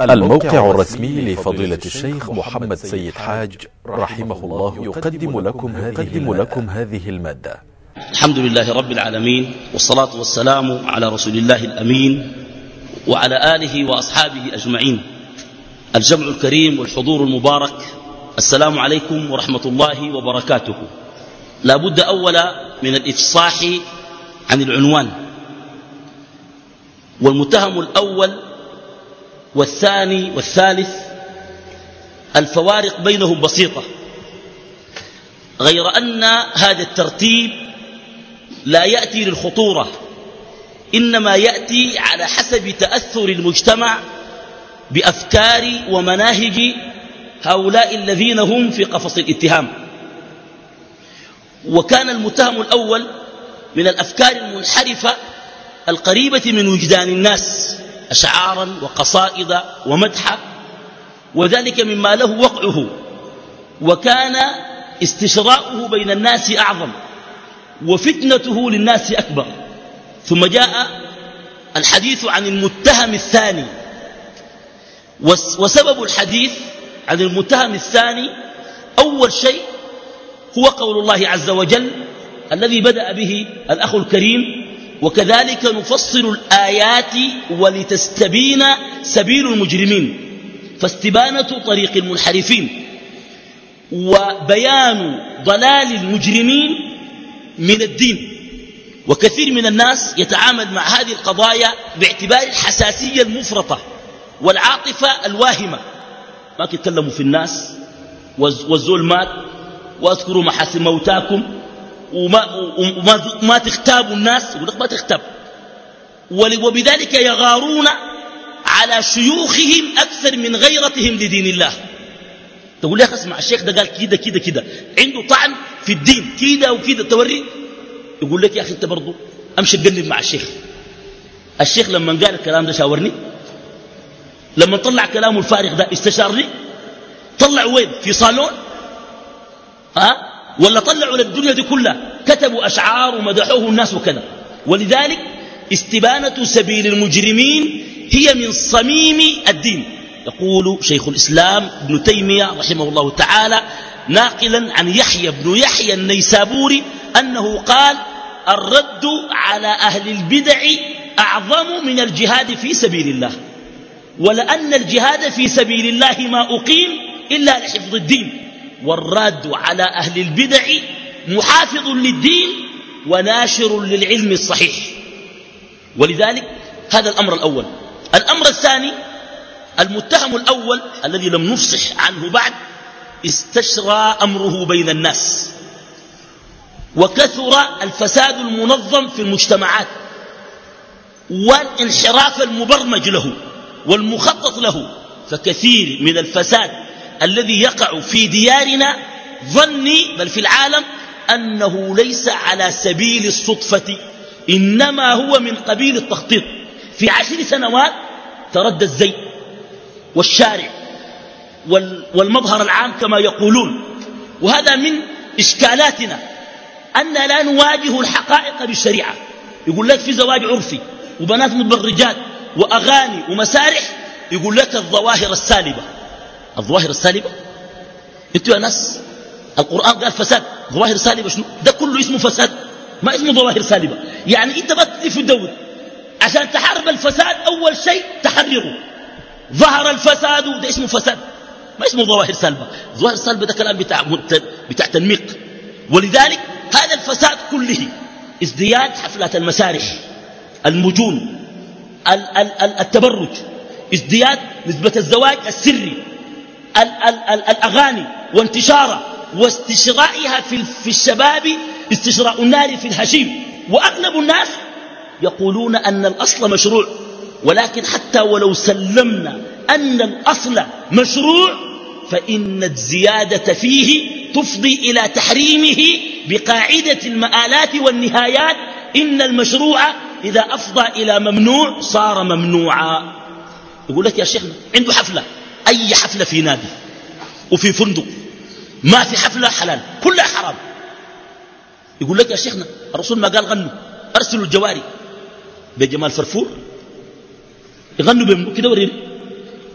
الموقع الرسمي لفضيلة الشيخ محمد سيد حاج رحمه الله يقدم لكم هذه, لكم هذه المادة. الحمد لله رب العالمين والصلاة والسلام على رسول الله الأمين وعلى آله وأصحابه أجمعين. الجمع الكريم والحضور المبارك. السلام عليكم ورحمة الله وبركاته. لا بد أولا من الإفصاح عن العنوان. والمتهم الأول والثاني والثالث الفوارق بينهم بسيطة غير أن هذا الترتيب لا يأتي للخطورة إنما يأتي على حسب تأثر المجتمع بأفكار ومناهج هؤلاء الذين هم في قفص الاتهام. وكان المتهم الأول من الأفكار المنحرفة القريبة من وجدان الناس. أشعارا وقصائد ومدحا وذلك مما له وقعه وكان استشراؤه بين الناس أعظم وفتنته للناس أكبر. ثم جاء الحديث عن المتهم الثاني. وسبب الحديث عن المتهم الثاني أول شيء هو قول الله عز وجل الذي بدأ به الأخ الكريم وكذلك نفصل الآيات ولتستبين سبيل المجرمين. فاستبانة طريق المنحرفين وبيان ضلال المجرمين من الدين. وكثير من الناس يتعامل مع هذه القضايا باعتبار الحساسية المفرطة والعاطفة الواهمة. ما تتكلموا في الناس والزول مات واذكروا محاسن موتاكم وما, وما ما تختابوا الناس يقول لك ما تختاب. وبذلك يغارون على شيوخهم أكثر من غيرتهم لدين الله. تقول لي اسمع الشيخ ده قال كده كده كده. عنده طعن في الدين كده وكده. توري؟ يقول لك يا أخي أنت برضه أمشي تقلب مع الشيخ. الشيخ لما قال الكلام ده شاورني؟ لما طلع كلامه الفارغ ده استشارني؟ طلع وين؟ في صالون؟ ها؟ ولا طلعوا للدنيا دي كلها كتبوا أشعار ومدحوه الناس وكذا. ولذلك استبانة سبيل المجرمين هي من صميم الدين. يقول شيخ الإسلام ابن تيمية رحمه الله تعالى ناقلا عن يحيى بن يحيى النيسابوري أنه قال الرد على أهل البدع أعظم من الجهاد في سبيل الله. ولأن الجهاد في سبيل الله ما أقيم إلا لحفظ الدين. والراد على أهل البدع محافظ للدين وناشر للعلم الصحيح. ولذلك هذا الأمر الأول. الأمر الثاني المتهم الأول الذي لم نفصح عنه بعد استشرى أمره بين الناس. وكثر الفساد المنظم في المجتمعات والانحراف المبرمج له والمخطط له. فكثير من الفساد الذي يقع في ديارنا ظني بل في العالم أنه ليس على سبيل الصدفة إنما هو من قبيل التخطيط. في عشر سنوات ترد الزي والشارع والمظهر العام كما يقولون. وهذا من إشكالاتنا أن لا نواجه الحقائق بالشريعة. يقول لك في زواج عرفي وبنات متبرجات وأغاني ومسارح يقول لك الظواهر السالبة. الظواهر السالبة؟ أنتوا يا ناس القرآن قال فساد. ظواهر سالبة شنو؟ ده كله اسمه فساد ما اسمه ظواهر سالبة. يعني انت بس في الدور عشان تحارب الفساد أول شيء تحرره. ظهر الفساد ده اسمه فساد. ما اسمه ظواهر سالبة. ظواهر سالبة ده كلام بتاع, بتاع تنميق. ولذلك هذا الفساد كله ازدياد حفلات المسارح المجون التبرج. ازدياد نسبة الزواج السري. ال ال ال الأغاني وانتشارها واستشرائها في, الشباب استشراء النار في الهشيم. وأغلب الناس يقولون أن الأصل مشروع ولكن حتى ولو سلمنا أن الأصل مشروع فإن الزيادة فيه تفضي إلى تحريمه بقاعدة المآلات والنهايات. إن المشروع إذا أفضى إلى ممنوع صار ممنوعا. يقول لك يا شيخنا عنده حفلة. أي حفلة في نادي وفي فندق. ما في حفلة حلال كلها حرام. يقول لك يا شيخنا الرسول ما قال غنوا أرسلوا الجواري. بجمال فرفور. يغنوا بهم كده وريني.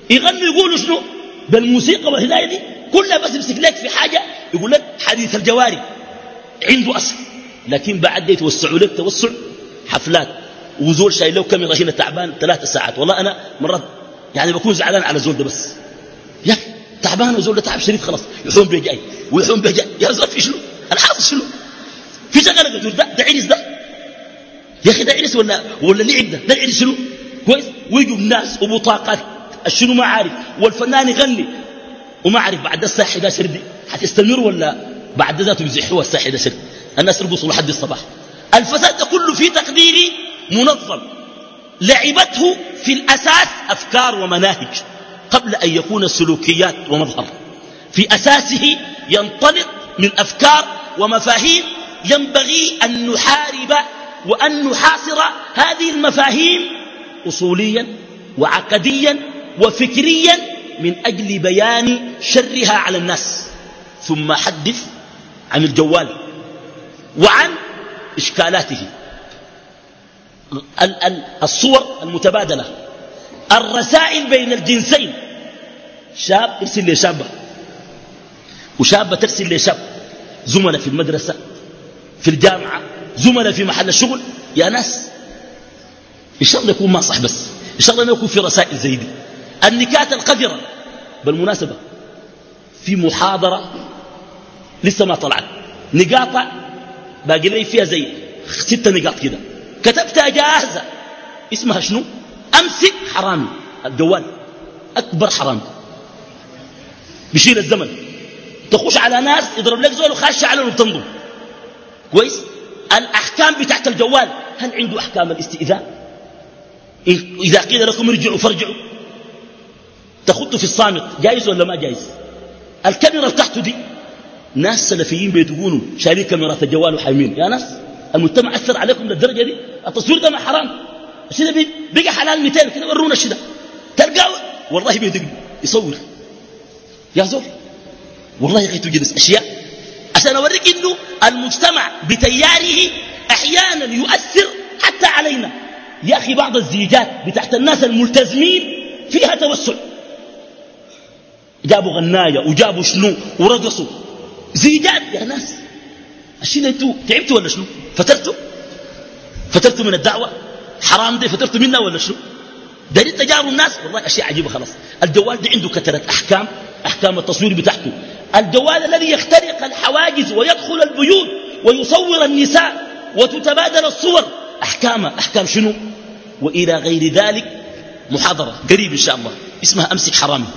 يغنوا يقولوا شنو؟ بالموسيقى والهداية دي كلها بس يمسك لك في حاجة. يقول لك حديث الجواري عنده أصل. لكن بعد ده يتوسعوا لك توسع حفلات. وزول شايل له كاميرا هنا تعبان ثلاثة ساعات. والله أنا مرات يعني بكون زعلان على زول ده بس. يا تعبان وزول ده تعب شديد خلاص. يحوم بيجاي ويحوم بيجاي يا زول في شنو؟ الحاصل شنو؟ في شغلة ده ده؟ عرس ده؟ يا أخي ده عرس ولا ولا لعب ده؟ ده عرس شنو؟ كويس. ويجوا الناس وبطاقات. شنو ما عارف. والفنان يغني. وما عارف بعد الساحة ده سردي حتستمر ولا بعد ذاته يزحوها الساحة ده سردي الناس يرقصوا لحد الصباح. الفساد ده كله في تقديري منظم. لعبته في الأساس أفكار ومناهج قبل أن يكون سلوكيات ومظهر. في أساسه ينطلق من أفكار ومفاهيم ينبغي أن نحارب وأن نحاصر هذه المفاهيم أصوليا وعقديا وفكريا من أجل بيان شرها على الناس. ثم حدث عن الجوال وعن إشكالاته. الصور المتبادلة. الرسائل بين الجنسين. شاب يرسل لشابة وشابة ترسل لشاب زملاء في المدرسة في الجامعة زملاء في محل الشغل. يا ناس إن شاء الله يكون ما صح بس. إن شاء الله يكون في رسائل زي دي. النكات القذرة. بالمناسبة في محاضرة لسه ما طلعت. نقاط باقي لي فيها زي ستة نقاط كده. كتبتها جاهزة اسمها شنو؟ أمسك حرامي. الجوال أكبر حرامي بيشيل الزمن. تخش على ناس يضرب لك زول وخاش على وبتنظم كويس؟ الأحكام بتاعت الجوال. هل عنده أحكام الاستئذان؟ إذا قيل لكم ارجعوا فارجعوا. تخطوا في الصامت. جايز ولا ما جايز؟ الكاميرا بتاعته دي. ناس سلفيين بيتقولوا شايلين كاميرات الجوال وحايمين يا ناس المجتمع أثر عليكم للدرجة دي؟ التصوير ده ما حرام. الشيء بقى حلال 200 كده ورونا الشيء ده تلقاه والله بيدق يصور. يا زول. والله غيته جلس أشياء. عشان أوريك إنه المجتمع بتياره أحيانا يؤثر حتى علينا. يا أخي بعض الزيجات بتاعت الناس الملتزمين فيها توسع جابوا غناية وجابوا شنو ورقصوا. زيجات يا ناس. الشيء أنتوا تعبتوا ولا شنو؟ فترتوا. فترتوا من الدعوة؟ حرام دي فترتوا منها ولا شنو؟ دارين تجاروا الناس؟ والله أشياء عجيبة خلاص. الجوال ده عنده كثرة أحكام أحكام التصوير بتاعته. الجوال الذي يخترق الحواجز ويدخل البيوت ويصور النساء وتتبادل الصور. أحكام أحكام شنو؟ وإلى غير ذلك محاضرة قريب إن شاء الله. اسمها أمسك حرامي.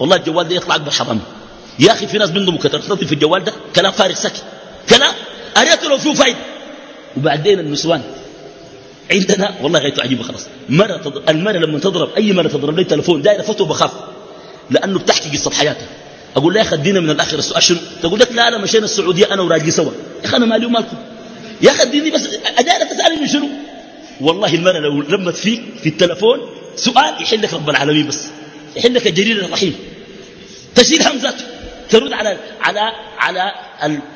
والله الجوال ده يطلع أكبر حرامي. يا أخي في ناس منهم كثرة في الجوال ده كلام فارغ سكت كلام؟ أريته لو فيه فايدة؟ وبعدين النسوان. عندنا والله غايته عجيبة خلاص. مرة المرة لما تضرب أي مرة تضرب لي تلفون دايرة فتوى بخاف. لأنه بتحكي قصة حياتها أقول لها خدينا من الآخر السؤال شنو؟ تقول لك لا لا مشينا السعودية أنا وراجلي سوا. يا أخي أنا مالي ومالكم. يا أخي بس أدايرة تسألني شنو؟ والله المرة لو لمت فيك في التلفون سؤال يحل لك رب العالمين بس. يحل لك الجليل الرحيم. تشيل همزته ترد على على على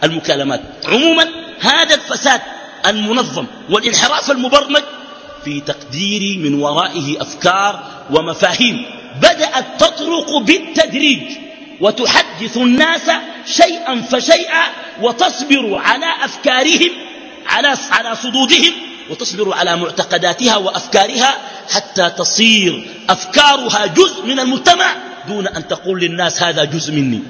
المكالمات. عموما هذا الفساد المنظم والانحراف المبرمج في تقديري من ورائه أفكار ومفاهيم بدأت تطرق بالتدريج وتحدث الناس شيئا فشيئا وتصبر على أفكارهم على على صدودهم وتصبر على معتقداتها وأفكارها حتى تصير أفكارها جزء من المجتمع دون أن تقول للناس هذا جزء مني.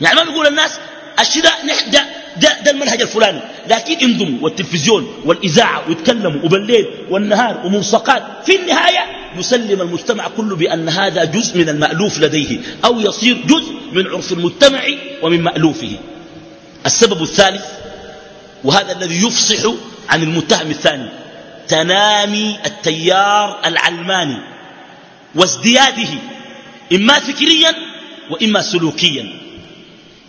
يعني ما بيقول الناس؟ الشداء ده, ده, ده المنهج الفلاني. لكن انضموا والتلفزيون والإذاعة ويتكلموا وبالليل والنهار وملصقات. في النهاية يسلم المجتمع كله بأن هذا جزء من المألوف لديه أو يصير جزء من عرف المجتمع ومن مألوفه. السبب الثالث وهذا الذي يفصح عن المتهم الثاني تنامي التيار العلماني وازدياده إما فكريا وإما سلوكيا.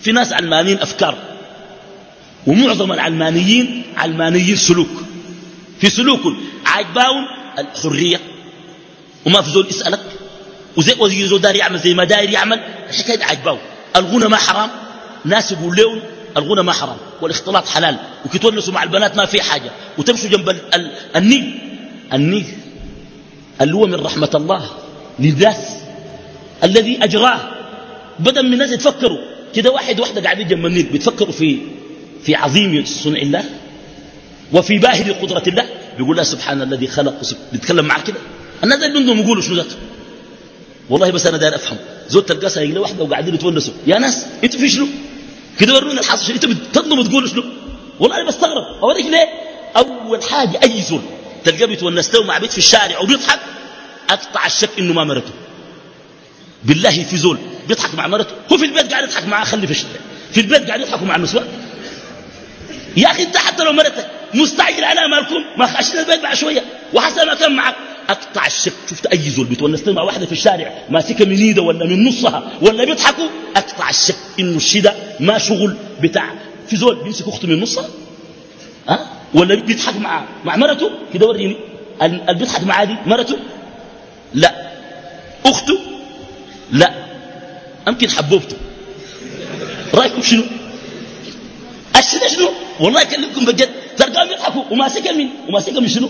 في ناس علمانيين أفكار ومعظم العلمانيين علمانيين سلوك. في سلوك عاجباهم الحرية. وما في زول يسألك. وزي وزي زول داير يعمل زي ما داير يعمل. الحكاية عاجباهم الغنى ما حرام. ناس يقول لهم الغنى ما حرام. والاختلاط حلال. وكتونسوا مع البنات ما في حاجة. وتمشوا جنب ال ال النيل. النيل. اللي هو من رحمة الله للناس. الذي أجراه. بدل من الناس يتفكروا. كده واحد واحدة قاعدين جنب النيل. بيتفكروا في في عظيم صنع الله وفي باهر قدرة الله. بيقول لا سبحان الذي خلق بيتكلم معك كده. الناس اللي عندهم يقولوا شنو ذاته؟ والله بس أنا داير أفهم. زول تلقى سايق واحدة وقاعدين يتونسوا. يا ناس أنتوا في شنو؟ كده ورونا الحاصل أنتوا بتطلبوا تقولوا شنو؟ والله أنا بستغرب. أوريك ليه؟ أول حاجة أي زول تلقاه بيتونس مع بيت في الشارع وبيضحك أقطع الشك إنه ما مرته. بالله في زول بيضحك مع مرته. هو في البيت قاعد يضحك معاه خلي في الشارع. في البيت قاعد يضحكوا مع النسوان. يا أخي انت حتى لو مرتك مستعجل على مالكم ما خشينا البيت بعد شوية. وحسن ما كان معك. أقطع الشك شفت أي زول بيتونس مع واحدة في الشارع ماسكه من إيده ولا من نصها ولا بيضحكوا؟ أقطع الشك إنه الشيء ده ما شغل بتاع في زول بيمسك أخته من نصها؟ ها؟ أه؟ ولا بيضحك مع مع مرته؟ كده وريني. اللي بيضحك معاه دي مرته؟ لا. أخته؟ لا. أمكن حبوبته. رأيكم شنو؟ الشيء شنو؟ والله اكلمكم بجد. تلقاهم يضحكوا وماسكه من وماسكه من شنو؟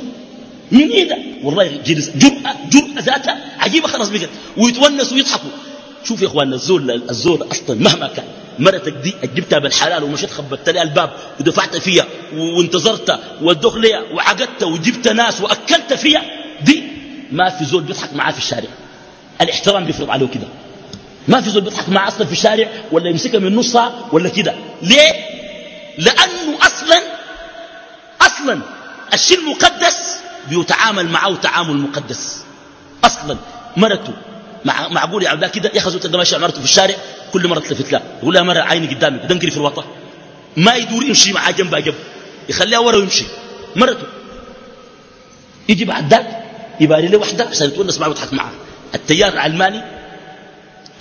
من ايده والله جرس جرأة جرأة ذاتها عجيبة خلاص بقت ويتونسوا ويضحكوا. شوف يا إخواننا الزول الزول أصلا مهما كان مرتك دي جبتها بالحلال ومشيت خبطت لها الباب ودفعت فيها وانتظرت ودوخ ليها وعقدت وجبت ناس وأكلت فيها. دي ما في زول بيضحك معاه في الشارع. الإحترام بيفرض عليه كده. ما في زول بيضحك معاه أصلا في الشارع ولا يمسكها من نصها ولا كده. ليه؟ لأنه أصلا أصلا الشيء المقدس بيتعامل معه تعامل مقدس أصلا مرته مع معقول يا عبد كده يأخذ تلقى ماشي مرته في الشارع كل مرة تلفت لها يقول لها مرة عيني قدامك دنكري في الوطن ما يدور يمشي معاه جنب جنب. يخليها ورا ويمشي. مرته. يجي بعد ذاك يباري له وحدة عشان يتونس معه ويضحك معها التيار العلماني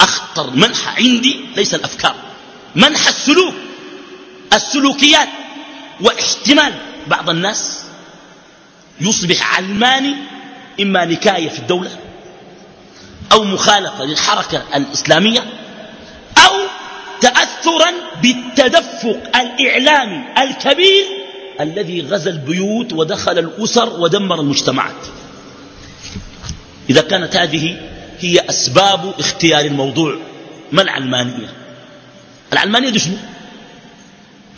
أخطر منحى عندي ليس الأفكار. منحى السلوك. السلوكيات واحتمال بعض الناس يصبح علماني إما نكاية في الدولة أو مخالفة للحركة الإسلامية أو تأثرا بالتدفق الإعلامي الكبير الذي غزا البيوت ودخل الأسر ودمر المجتمعات. إذا كانت هذه هي أسباب اختيار الموضوع ما العلمانية؟ العلمانية دي شنو؟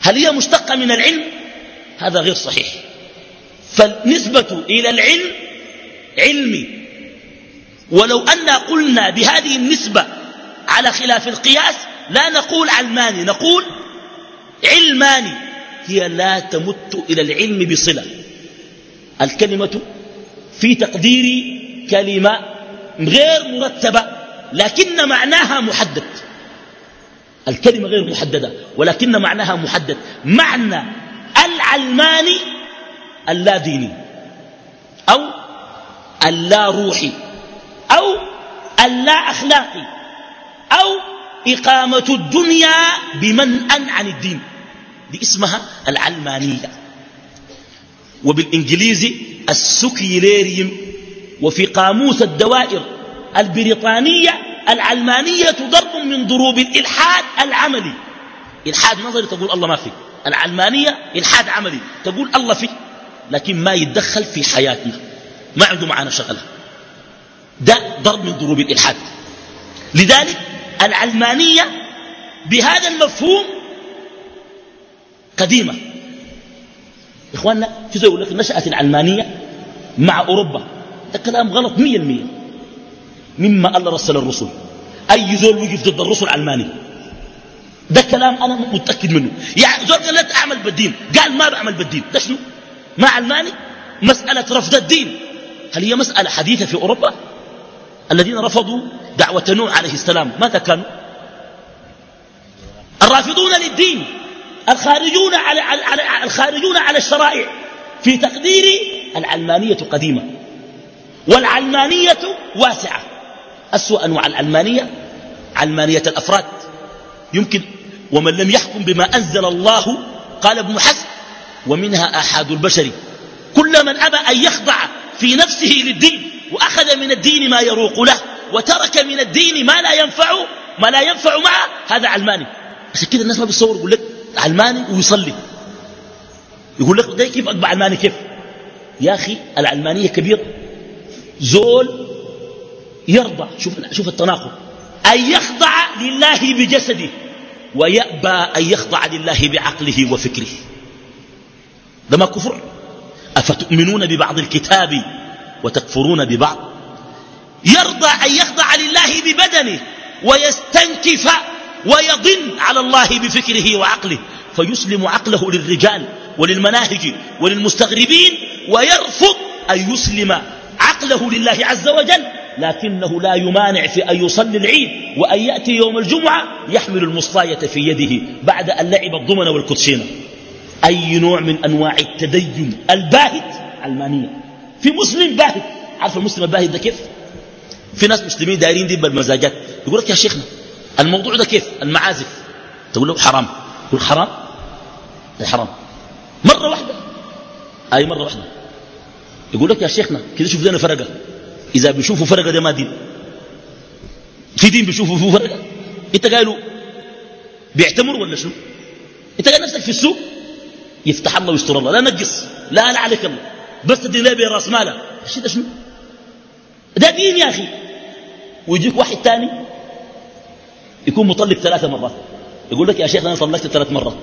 هل هي مشتقة من العلم؟ هذا غير صحيح. فالنسبة إلى العلم علمي. ولو أن قلنا بهذه النسبة على خلاف القياس لا نقول علماني نقول علماني. هي لا تمت إلى العلم بصلة. الكلمة في تقدير كلمة غير مرتبة لكن معناها محدد. الكلمة غير محددة ولكن معناها محدد. معنى العلماني اللا ديني أو اللا روحي أو اللا أخلاقي أو إقامة الدنيا بمنأ عن الدين. دي اسمها العلمانية. وبالإنجليزي السكيليريم وفي قاموس الدوائر البريطانية العلمانية ضرب من ضروب الإلحاد العملي. إلحاد نظري تقول الله ما فيه. العلمانية إلحاد عملي. تقول الله فيه. لكن ما يتدخل في حياتنا. ما عنده معانا شغلة. ده ضرب من ضروب الإلحاد. لذلك العلمانية بهذا المفهوم قديمة. إخواننا في زي يقول لك نشأت العلمانية مع أوروبا. ده كلام غلط مية المية. مما الله رسل الرسل. أي زول وقف ضد الرسل علماني ده كلام أنا متأكد منه. يعني زول قال لا أعمل بالدين. قال ما بعمل بالدين. ده شنو؟ ما علماني مسألة رفض الدين. هل هي مسألة حديثة في أوروبا؟ الذين رفضوا دعوة نوح عليه السلام. ماذا كانوا؟ الرافضون للدين. الخارجون على, على, على الخارجون على الشرائع. في تقديري العلمانية قديمة. والعلمانية واسعة. أسوأ أنواع العلمانية علمانية الأفراد. يمكن ومن لم يحكم بما أنزل الله قال ابن حزم ومنها آحاد البشر كل من أبى أن يخضع في نفسه للدين وأخذ من الدين ما يروق له وترك من الدين ما لا ينفع ما لا ينفع معه هذا علماني عشان كده الناس ما بيصور يقول لك علماني ويصلي. يقول لك ده كيف أقبع علماني كيف؟ يا أخي العلمانية كبيرة. زول يرضى شوف, شوف التناقض. أن يخضع لله بجسده ويأبى أن يخضع لله بعقله وفكره. ده ما كفر. أفتؤمنون ببعض الكتاب وتكفرون ببعض؟ يرضى أن يخضع لله ببدنه ويستنكف ويضن على الله بفكره وعقله. فيسلم عقله للرجال وللمناهج وللمستغربين ويرفض أن يسلم عقله لله عز وجل. لكنه لا يمانع في أن يصلي العيد وأن يأتي يوم الجمعة يحمل المصاية في يده بعد أن لعب الضمن والكوتشينة. أي نوع من أنواع التدين الباهت؟ علمانية في مسلم باهت. عارف المسلم الباهت ده كيف؟ في ناس مسلمين دايرين دي بالمزاجات. يقول لك يا شيخنا الموضوع ده كيف؟ المعازف. تقول له حرام. يقول حرام؟ حرام؟ مرة واحدة. أي مرة واحدة. يقول لك يا شيخنا كده شوف لنا فرقة إذا بيشوفوا فرقة ده ما دين في دين بيشوفوا فيه فرقة. إنت قالوا بيعتمروا ولا شنو؟ إنت قال نفسك في السوق يفتح الله ويستر الله. لا نقص لا لا عليك الله. بس تدين لي براس ماله الشيء ده شنو؟ ده دين يا أخي. ويجيك واحد تاني يكون مطلق ثلاثة مرات. يقول لك يا شيخ أنا طلقت ثلاث مرات.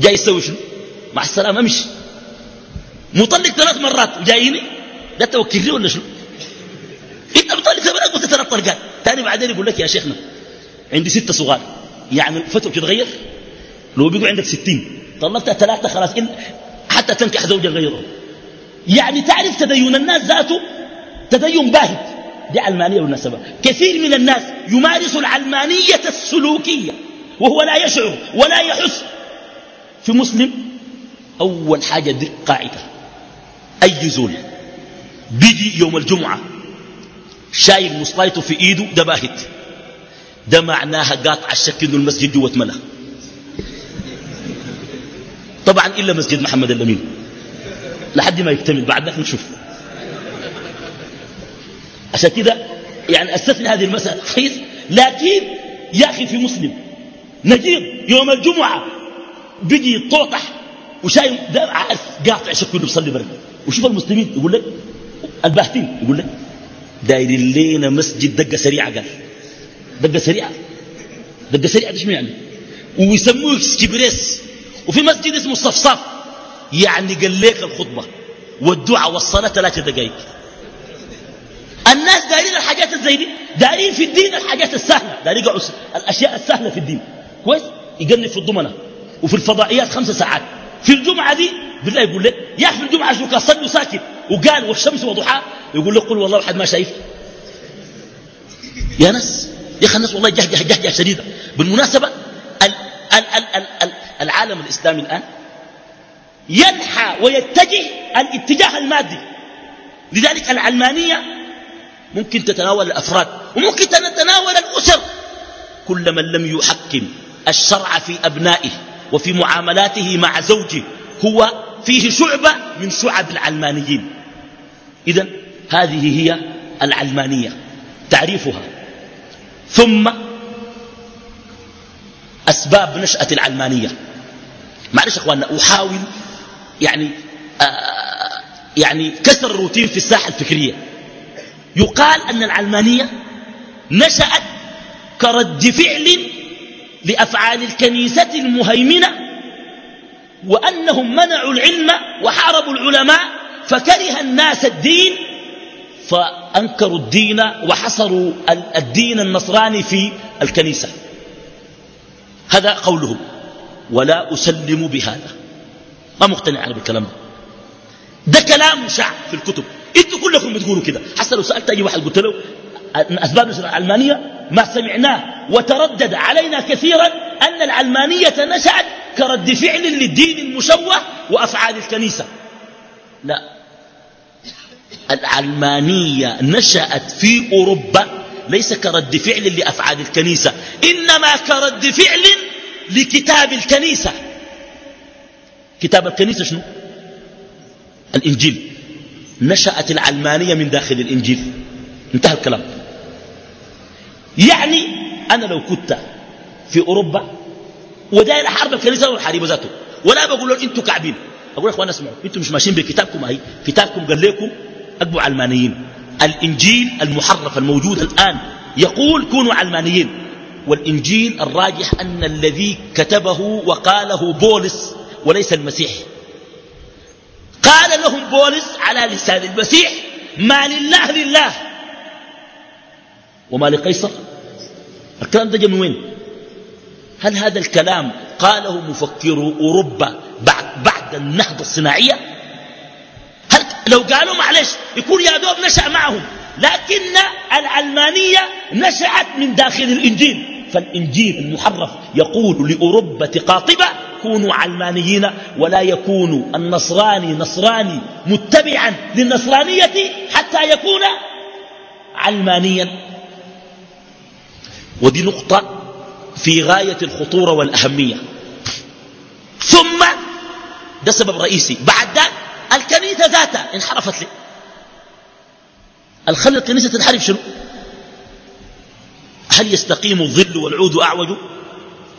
جاي يسوي شنو؟ مع السلامة أمشي. مطلق ثلاث مرات. وجايني ده توكلني ولا شنو؟ انت مطلق ثلاث قلت ثلاث طلقات ثاني بعدين يقول لك يا شيخنا عندي ستة صغار. يعني الفتوى بتتغير؟ لو بيقول عندك ستين. طلقت ثلاثة خلاص إن حتى تنكح زوجا غيره. يعني تعرف تدين الناس ذاته؟ تدين باهت. دي علمانية بالمناسبة. كثير من الناس يمارس العلمانية السلوكية وهو لا يشعر ولا يحس. في مسلم أول حاجة دي قاعدة. أي زول بيجي يوم الجمعة شايل مصلايته في إيده ده باهت. ده معناها قاطع الشك إنه المسجد جوة ملا طبعا إلا مسجد محمد الأمين. لحد ما يكتمل بعد ذلك نشوف. عشان كده يعني أستثني هذه المسألة. كويس لكن يا أخي في مسلم نجيب يوم الجمعة بيجي يطوطح وشايف ده قاطع شكله بيصلي برد وشوف المسلمين يقول لك الباهتين يقول لك داير لنا مسجد دقة سريعة قال. دقة سريعة. دقة سريعة إيش يعني ويسموه كبريس وفي مسجد اسمه الصفصاف يعني قال لك الخطبة. والدعاء والصلاة ثلاثة دقائق. الناس دارين الحاجات الزي دي. دارين في الدين الحاجات السهلة. دارين الأشياء السهلة في الدين. كويس؟ يقنف في الضمنة. وفي الفضائيات خمسة ساعات. في الجمعة دي بالله يقول لك يا أخي الجمعة شو كان صلوا ساكت. وقال والشمس وضحاها يقول لك قل والله واحد ما شايف. يا ناس يا أخي الناس والله جهجه جهجه شديدة. بالمناسبة ال ال ال ال ال العالم الإسلامي الآن ينحى ويتجه الاتجاه المادي. لذلك العلمانية ممكن تتناول الأفراد وممكن تتناول الأسر. كل من لم يحكم الشرع في أبنائه وفي معاملاته مع زوجه هو فيه شعبة من شعب العلمانيين. إذا هذه هي العلمانية تعريفها. ثم أسباب نشأة العلمانية. معلش أخواننا أحاول يعني آه يعني كسر الروتين في الساحة الفكرية. يقال أن العلمانية نشأت كرد فعل لأفعال الكنيسة المهيمنة وأنهم منعوا العلم وحاربوا العلماء فكره الناس الدين فأنكروا الدين وحصروا الدين النصراني في الكنيسة. هذا قولهم. ولا أسلم بهذا. ما مقتنع أنا بالكلام ده. ده كلام مشاع في الكتب. إنتوا كلكم بتقولوا كده. حتى لو سألت أي واحد قلت له أسباب نشر العلمانية ما سمعناه. وتردد علينا كثيرا أن العلمانية نشأت كرد فعل للدين المشوه وأفعال الكنيسة. لا. العلمانية نشأت في أوروبا ليس كرد فعل لأفعال الكنيسة إنما كرد فعل لكتاب الكنيسة. كتاب الكنيسة شنو؟ الإنجيل. نشأت العلمانية من داخل الإنجيل. انتهى الكلام. يعني أنا لو كنت في أوروبا وداير أحارب الكنيسة والحريب ذاته ولا بقول لهم أنتم كعبين. أقول أخوان اسمعوا أنتم مش ماشيين بكتابكم أهي. كتابكم قال لكم أقبوا علمانيين الإنجيل المحرف الموجود الآن يقول كونوا علمانيين. والإنجيل الراجح أن الذي كتبه وقاله بولس وليس المسيح. قال لهم بولس على لسان المسيح ما لله لله. وما لقيصر؟ الكلام ده من وين؟ هل هذا الكلام قاله مفكر أوروبا بعد, بعد النهضة الصناعية؟ لو قالوا معلش يكون يا دوب نشأ معهم لكن العلمانية نشأت من داخل الإنجيل. فالإنجيل المحرف يقول لأوروبا قاطبة كونوا علمانيين ولا يكون النصراني نصراني متبعا للنصرانية حتى يكون علمانيا. ودي نقطة في غاية الخطورة والأهمية. ثم ده سبب رئيسي. بعد ذلك الكنيسة ذاتها انحرفت لي. الخلي الكنيسة تنحرف شنو؟ هل يستقيم الظل والعود أعوج؟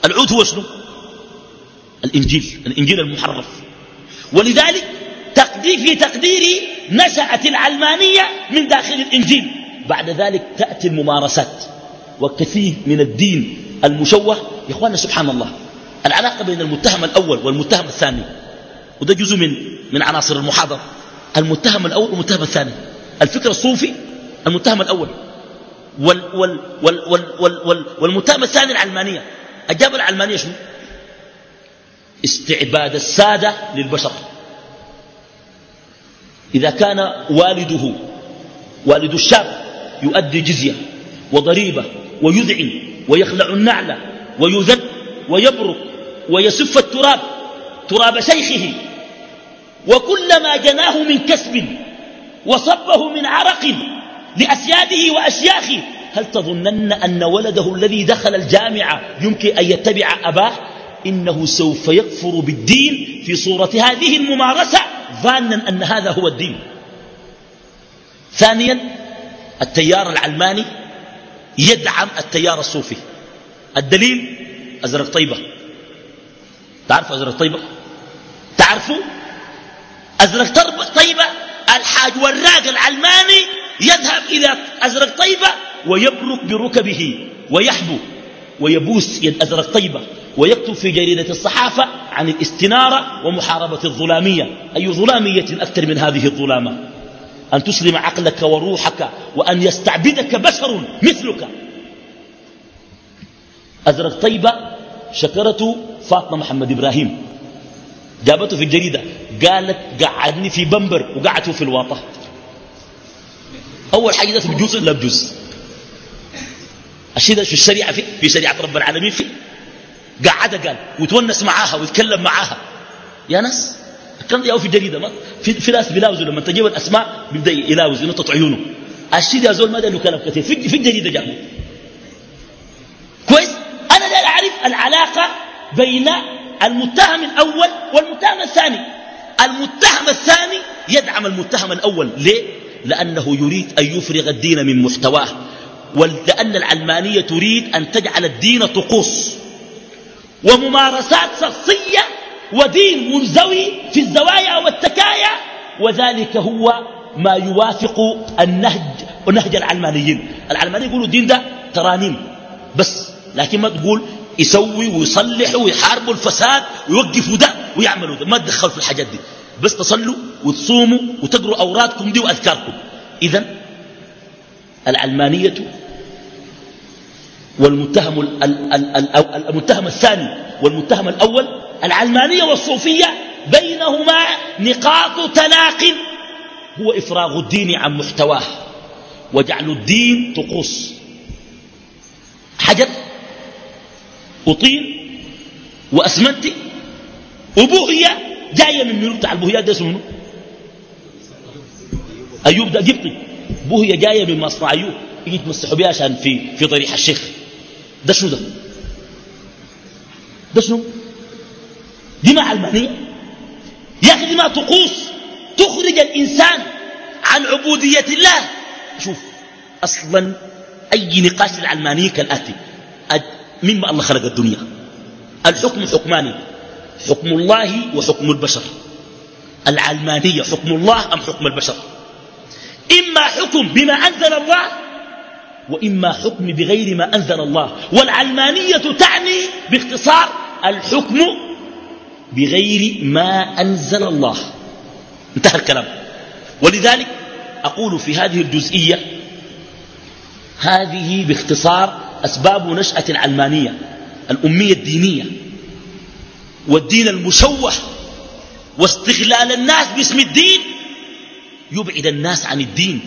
العود هو شنو؟ الإنجيل الإنجيل المحرف. ولذلك تقدير في تقديري نشأت العلمانية من داخل الإنجيل. بعد ذلك تأتي الممارسات وكثير من الدين المشوه. يا إخواننا سبحان الله العلاقة بين المتهم الأول والمتهم الثاني وده جزء من من عناصر المحاضرة. المتهم الأول والمتهم الثاني. الفكر الصوفي المتهم الأول. وال وال وال وال وال وال والمتهم الثاني العلمانية. أجاب العلمانية شنو؟ استعباد السادة للبشر. إذا كان والده والد الشاب يؤدي جزية وضريبة ويذعن ويخلع النعل ويذل ويبرك ويسف التراب تراب شيخه وكل ما جناه من كسب وصبه من عرق لأسياده وأشياخه. هل تظنن أن ولده الذي دخل الجامعة يمكن أن يتبع أباه؟ إنه سوف يكفر بالدين في صورة هذه الممارسة. ظانا أن هذا هو الدين. ثانيا التيار العلماني يدعم التيار الصوفي. الدليل أزرق طيبة. تعرفوا أزرق طيبة؟ تعرفوا؟ أزرق طيبة الحاج وراق العلماني يذهب إلى أزرق طيبة ويبرك بركبه ويحبو ويبوس يد أزرق طيبة ويكتب في جريدة الصحافة عن الاستنارة ومحاربة الظلامية. أي ظلامية أكثر من هذه الظلامة؟ أن تسلم عقلك وروحك وأن يستعبدك بشر مثلك. أزرق طيبة شكرته فاطمة محمد إبراهيم. جابته في الجريدة. قالت قعدني في بمبر وقعدته في الواطة. أول حاجة في بجوز لا بجوز. الشيء في الشريعة في, في شريعة رب العالمين في. قعد قال وتونس معاها ويتكلم معاها. يا ناس كان ياو في الجريدة ما؟ في, في ناس بيلاوزوا لما تجيب الأسماء بيبدأ يلاوز ينطط عيونه. الشيء يا زول ما له كلام كثير. في, في الجريدة جابه. كويس؟ أنا لا أعرف العلاقة بين المتهم الأول والمتهم الثاني. المتهم الثاني يدعم المتهم الأول ليه؟ لأنه يريد أن يفرغ الدين من محتواه ولأن العلمانية تريد أن تجعل الدين طقوس وممارسات شخصية ودين منزوي في الزوايا والتكايا وذلك هو ما يوافق النهج ونهج العلمانيين العلمانيين يقولوا الدين ده ترانيم بس لكن ما تقول يسوي ويصلح ويحاربوا الفساد ويوقفوا ده ويعملوا ده. ما تدخلوا في الحاجات دي. بس تصلوا وتصوموا وتقروا أورادكم دي وأذكاركم. إذا العلمانية والمتهم المتهم الثاني والمتهم الأول العلمانية والصوفية بينهما نقاط تلاق هو إفراغ الدين عن محتواه وجعل الدين طقوس. حجر وطين وأسمنت وبوهية جاية من منو بتاع البوهيات ده اسمه أيوب ده قبطي بوهية جاية من مصنع أيوب. يجي تمسحوا بها عشان في في ضريح الشيخ. ده شنو ده؟ ده شنو؟ دي ما علمانية يا أخي دي ما طقوس. تخرج الإنسان عن عبودية الله. شوف أصلا أي نقاش العلمانية كالآتي. من ما الله خلق الدنيا. الحكم حكماني حكم الله وحكم البشر. العلمانية حكم الله أم حكم البشر؟ إما حكم بما أنزل الله وإما حكم بغير ما أنزل الله. والعلمانية تعني باختصار الحكم بغير ما أنزل الله. انتهى الكلام. ولذلك أقول في هذه الجزئية هذه باختصار أسباب نشأة العلمانية الأمية الدينية والدين المشوه واستغلال الناس باسم الدين يبعد الناس عن الدين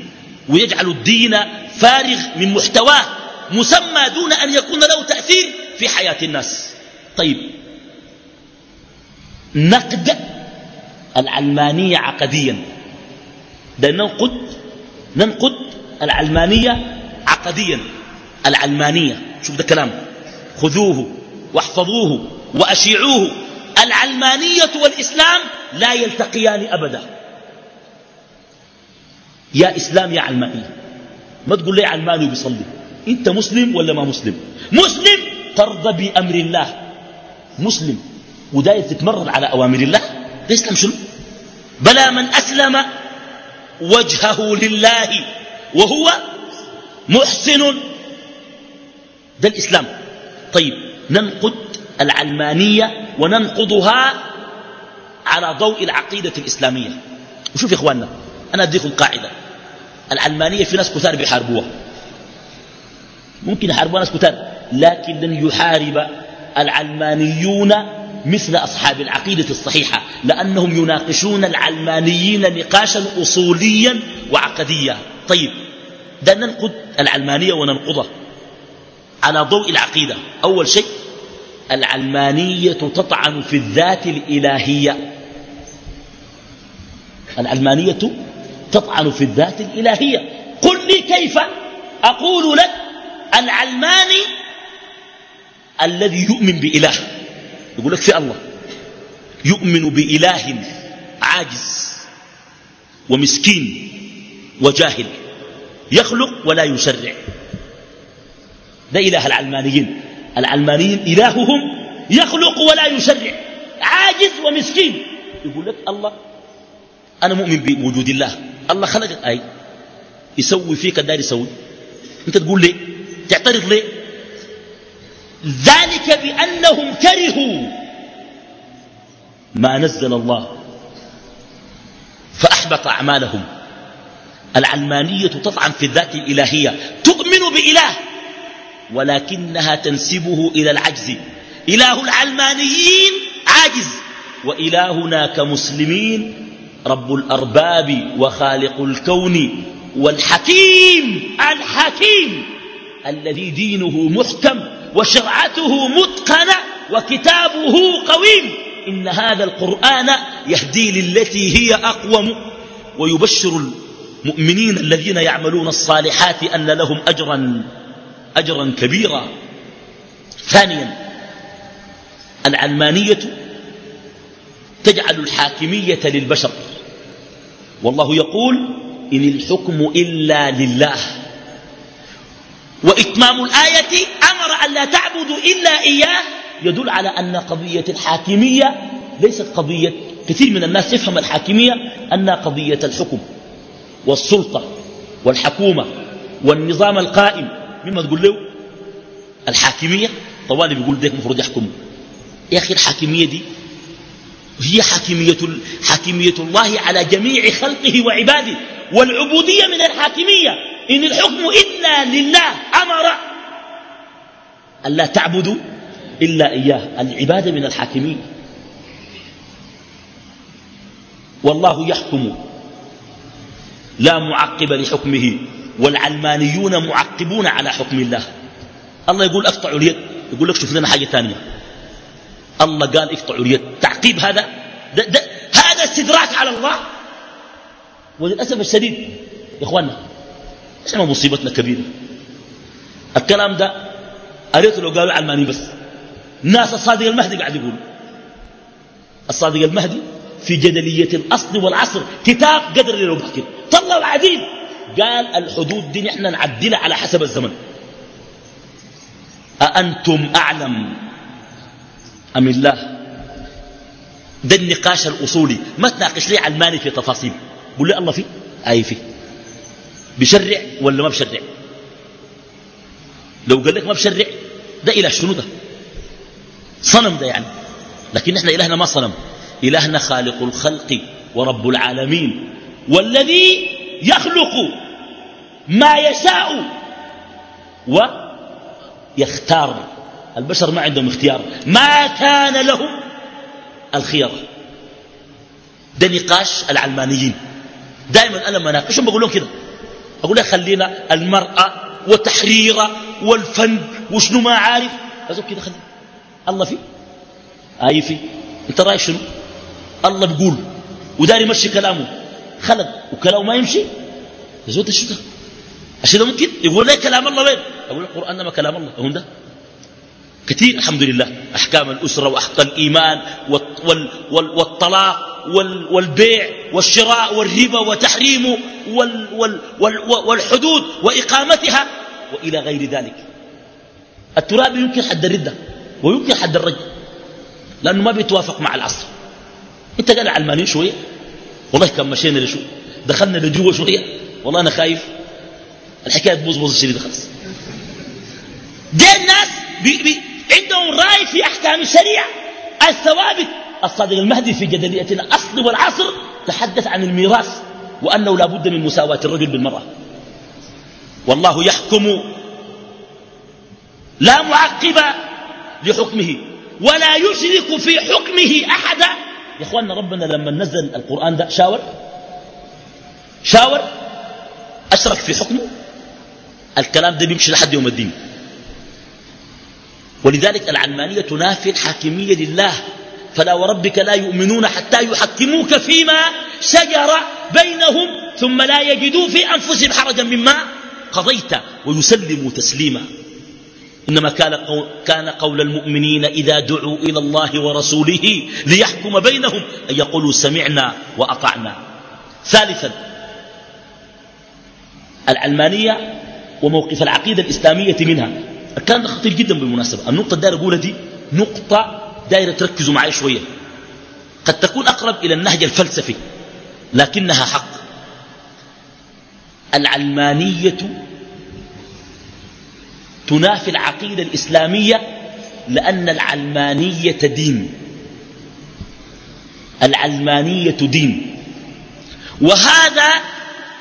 ويجعل الدين فارغ من محتواه مسمى دون أن يكون له تأثير في حياة الناس. طيب نقد العلمانية عقديا. ده ننقد ننقد العلمانية عقديا. العلمانية. شوف ده كلام. خذوه واحفظوه وأشيعوه. العلمانية والإسلام لا يلتقيان أبدا. يا إسلام يا علمانية. ما تقول لي علماني بيصلي أنت مسلم ولا ما مسلم؟ مسلم ترضى بأمر الله. مسلم. وداير تتمرد على أوامر الله. ده إسلام شنو؟ بلى من أسلم وجهه لله وهو محسن ده الإسلام. طيب ننقد العلمانية وننقضها على ضوء العقيدة الإسلامية. وشوف يا إخواننا أنا أديكم قاعدة. العلمانية في ناس كثار بيحاربوها. ممكن يحاربوها ناس كثار لكن لن يحارب العلمانيون مثل أصحاب العقيدة الصحيحة لأنهم يناقشون العلمانيين نقاشا أصوليا وعقديا. طيب ده ننقد العلمانية وننقضها. على ضوء العقيدة. أول شيء العلمانية تطعن في الذات الإلهية. العلمانية تطعن في الذات الإلهية. قل لي كيف أقول لك العلماني الذي يؤمن بإله. يقول لك في الله يؤمن بإله عاجز ومسكين وجاهل يخلق ولا يشرع. ده إله العلمانيين. العلمانيين إلههم يخلق ولا يشرع. عاجز ومسكين. يقول لك الله أنا مؤمن بوجود الله. الله خلقك. أي يسوي فيك الدار يسوي. أنت تقول ليه تعترض ليه ذلك بأنهم كرهوا ما نزل الله فأحبط أعمالهم. العلمانية تطعن في الذات الإلهية. تؤمن بإله. ولكنها تنسبه إلى العجز. إله العلمانيين عاجز. وإلهنا كمسلمين رب الأرباب وخالق الكون والحكيم الحكيم الذي دينه محكم وشرعته متقنة وكتابه قويم. إن هذا القرآن يهدي للتي هي أقوم. ويبشر المؤمنين الذين يعملون الصالحات أن لهم أجرا أجرا كبيرا. ثانيا العلمانية تجعل الحاكمية للبشر. والله يقول إن الحكم إلا لله. وإتمام الآية أمر أن لا تعبدوا إلا إياه. يدل على أن قضية الحاكمية ليست قضية كثير من الناس يفهم الحاكمية أنها قضية الحكم والسلطة والحكومة والنظام القائم مما تقول له؟ الحاكمية. طوالي بيقول ديك مفروض يحكم. يا أخي الحاكمية دي هي حاكمية, حاكمية الله على جميع خلقه وعباده. والعبودية من الحاكمية. إن الحكم إلا لله أمر. أن لا تعبدوا إلا إياه. العبادة من الحاكمية والله يحكم. لا معقب لحكمه. والعلمانيون معقبون على حكم الله. الله يقول اقطعوا اليد. يقول لك شوف لنا حاجة ثانية. الله قال اقطعوا اليد. تعقيب هذا؟ ده ده هذا استدراك على الله. وللأسف الشديد يا إخواننا إحنا مصيبتنا كبيرة. الكلام ده قريته لو قالوا علماني بس. ناس الصادق المهدي قاعد يقول الصادق المهدي في جدلية الأصل والعصر كتاب قدر لو بحكي. طلعوا عديد قال الحدود دي نحن نعدلها على حسب الزمن. أأنتم أعلم أم الله؟ ده النقاش الأصولي. ما تناقش لي علماني في تفاصيل. قول لي الله فيه أي فيه بشرع ولا ما بشرع؟ لو قال لك ما بشرع ده إله شنو ده؟ صنم ده يعني. لكن إحنا إلهنا ما صنم. إلهنا خالق الخلق ورب العالمين والذي يخلق ما يشاء ويختار. البشر ما عندهم اختيار. ما كان لهم الخيار. ده نقاش العلمانيين. دائما أنا لما اناقشهم بقول لهم كده؟ أقول لك خلينا المرأة وتحريرها والفن وشنو ما عارف. ازوك كده خلي. الله فيه آي فيه أنت رأيك شنو؟ الله بيقول وداري يمشي كلامه. خلق. وكلامه ما يمشي. يزود شو ده ممكن يقول لي كلام الله وين أقول القرآن ما كلام الله. هم ده. كثير الحمد لله. أحكام الأسرة وأحكام الإيمان والطلاق والبيع والشراء والربا وتحريمه والحدود وإقامتها وإلى غير ذلك. التراب يمكن حد الردة ويمكن حد الرجل لأنه ما بيتوافق مع العصر. أنت قال علمانيين شوية. والله كان مشينا لشو. دخلنا لجوه شوية. والله أنا خايف. الحكاية تبوظ بوظ الشديد خلاص. دي الناس بي بي عندهم رأي في أحكام الشريعة. الثوابت الصادق المهدي في جدلية الأصل والعصر تحدث عن الميراث وأنه لا بد من مساواة الرجل بالمرأة. والله يحكم لا معقب لحكمه ولا يشرك في حكمه أحدا يا إخواننا ربنا لما نزل القرآن ده شاور شاور أشرك في حكمه. الكلام ده بيمشي لحد يوم الدين. ولذلك العلمانية تنافي الحاكمية لله. فلا وربك لا يؤمنون حتى يحكموك فيما شجر بينهم ثم لا يجدوا في أنفسهم حرجا مما قضيت ويسلموا تسليما. إنما كان قول, كان قول المؤمنين إذا دعوا إلى الله ورسوله ليحكم بينهم أن يقولوا سمعنا وأطعنا. ثالثا العلمانية وموقف العقيدة الإسلامية منها. الكلام ده خطير جدا بالمناسبة. النقطة الدائرة أقولها دي نقطة دائرة تركزوا معي شوية. قد تكون أقرب إلى النهج الفلسفي لكنها حق. العلمانية تنافي العقيدة الإسلامية لأن العلمانية دين. العلمانية دين. وهذا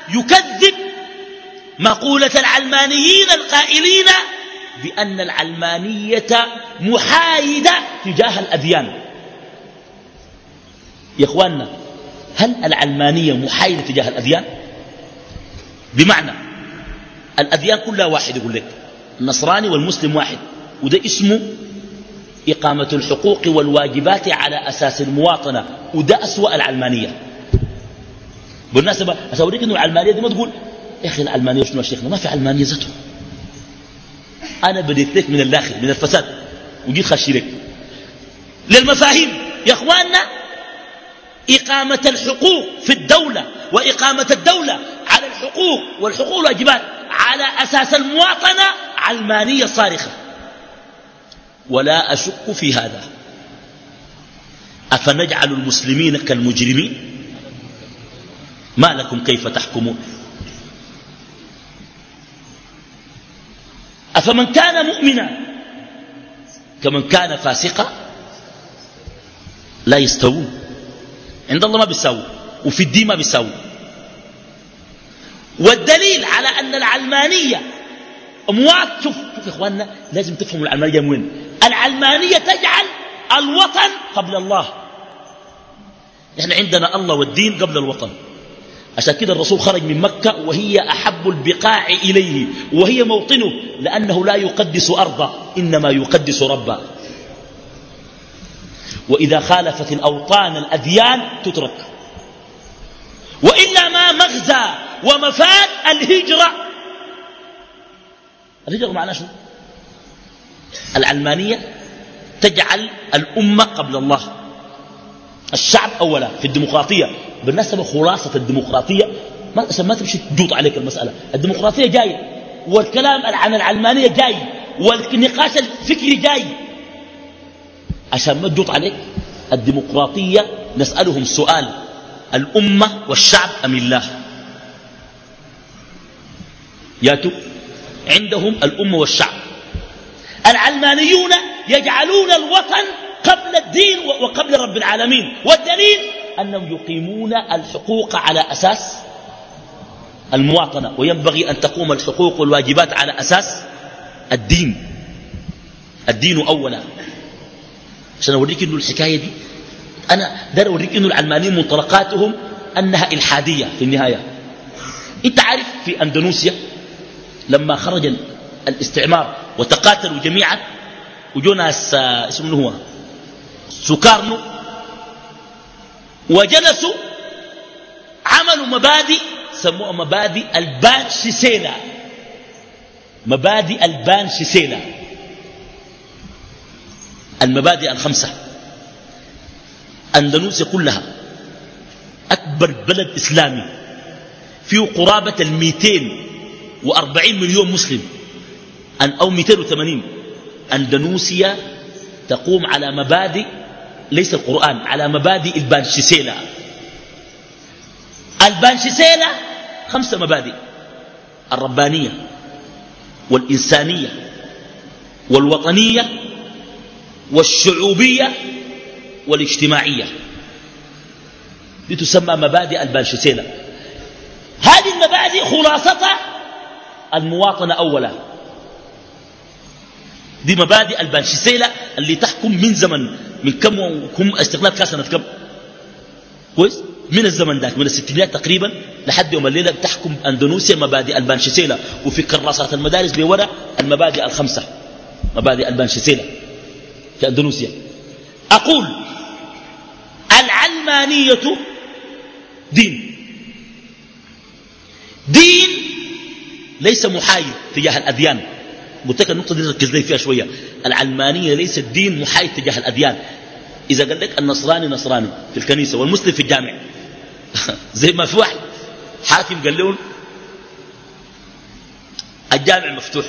يكذب مقولة العلمانيين القائلين بأن العلمانية محايدة تجاه الأديان. يا إخواننا هل العلمانية محايدة تجاه الأديان؟ بمعنى الأديان كلها واحد يقول لك. النصراني والمسلم واحد. وده اسمه إقامة الحقوق والواجبات على أساس المواطنة. وده أسوأ العلمانية. بالمناسبة أسأوريك أنه العلمانية دي ما تقول يا أخي العلمانية شنو شيخنا؟ ما في علمانية ذاته. أنا بديت لك من الداخل من الفساد. وجيت خشي لك. للمفاهيم. يا أخواننا إقامة الحقوق في الدولة وإقامة الدولة على الحقوق والحقوق والواجبات على أساس المواطنة علمانية صارخة. ولا أشك في هذا. أفنجعل المسلمين كالمجرمين؟ ما لكم كيف تحكمون؟ أفمن كان مؤمنا؟ كمن كان فاسقا؟ لا يستوون. عند الله ما بيساووا وفي الدين ما بيساووا والدليل على أن العلمانية أموات شوف شوف يا إخواننا لازم تفهموا العلمانية من وين. العلمانية تجعل الوطن قبل الله. نحن عندنا الله والدين قبل الوطن. عشان كده الرسول خرج من مكة وهي أحب البقاع إليه وهي موطنه لأنه لا يقدس أرضا إنما يقدس ربا. وإذا خالفت الأوطان الأديان تترك. وإلا ما مغزى ومفاد الهجرة. الهجرة معناه شو العلمانية تجعل الأمة قبل الله. الشعب أولا في الديمقراطية. بالنسبة خلاصة الديمقراطية ما ما تمشي تجوط عليك المسألة. الديمقراطية جاية والكلام عن العلمانية جاي والنقاش الفكري جاي. عشان ما تجوط عليك الديمقراطية نسألهم سؤال الأمة والشعب أم الله ياتوا عندهم الأمة والشعب. العلمانيون يجعلون الوطن قبل الدين وقبل رب العالمين. والدليل أنهم يقيمون الحقوق على أساس المواطنة وينبغي أن تقوم الحقوق والواجبات على أساس الدين. الدين أولا. عشان أوريك أنه الحكاية دي. أنا دار أوريك أنه العلمانيين منطلقاتهم أنها إلحادية في النهاية. أنت عارف في أندونيسيا لما خرج الاستعمار وتقاتلوا جميعا وجو ناس آه، اسمه هو؟ سكارنو وجلسوا عملوا مبادئ سموها مبادئ البان شيسينا. مبادئ البان شيسينا. المبادئ الخمسة. أندونيسيا كلها أكبر بلد إسلامي فيه قرابة الميتين وأربعين مليون مسلم أو ميتين وثمانين. أندونيسيا تقوم على مبادئ ليس القرآن على مبادئ البانشيسيلا البانشيسيلا خمسة مبادئ الربانية والإنسانية والوطنية والشعوبية والاجتماعية. دي تسمى مبادئ البانشيسيلا هذه المبادئ خلاصتها المواطنة أولا. دي مبادئ البانشيسيلا اللي تحكم من زمن من كم وكم استقلال كان سنة كم؟ كويس؟ من الزمن ذاك من الستينات تقريبا لحد يوم الليلة تحكم أندونيسيا مبادئ البانشيسيلا وفي كراسات المدارس بورا المبادئ الخمسة مبادئ البانشيسيلا في أندونيسيا أقول العلمانية دين. دين ليس محايد تجاه الأديان. قلت لك النقطة دي ركز لي فيها شوية. العلمانية ليست دين محايد تجاه الأديان. إذا قال لك النصراني نصراني في الكنيسة والمسلم في الجامع. زي ما في واحد حاكم قال لهم الجامع مفتوح.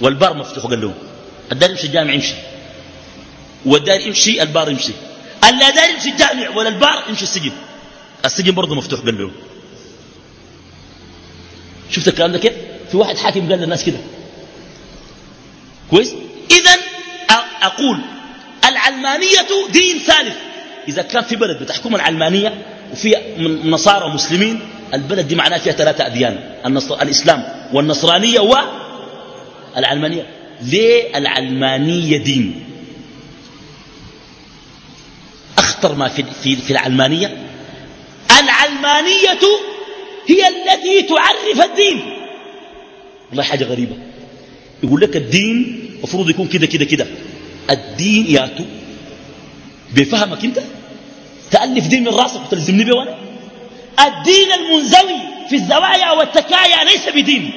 والبار مفتوح قال لهم الدار يمشي الجامع يمشي. والدار يمشي البار يمشي. اللا دار يمشي الجامع ولا البار يمشي السجن. السجن برضه مفتوح قال لهم شفت الكلام ده كيف؟ في واحد حاكم قال للناس كده. كويس؟ اذا أقول العلمانية دين ثالث. إذا كان في بلد بتحكم العلمانية وفي نصارى مسلمين البلد دي معناها فيها ثلاثة أديان النصر... الإسلام والنصرانية والعلمانية ليه العلمانية دين؟ أخطر ما في, في, في العلمانية. العلمانية هي التي تعرف الدين. والله حاجة غريبة. يقول لك الدين مفروض يكون كده كده كده. الدين ياتو بفهمك انت؟ تألف دين من راسك وتلزمني به وأنا؟ الدين المنزوي في الزوايا والتكايا ليس بدين.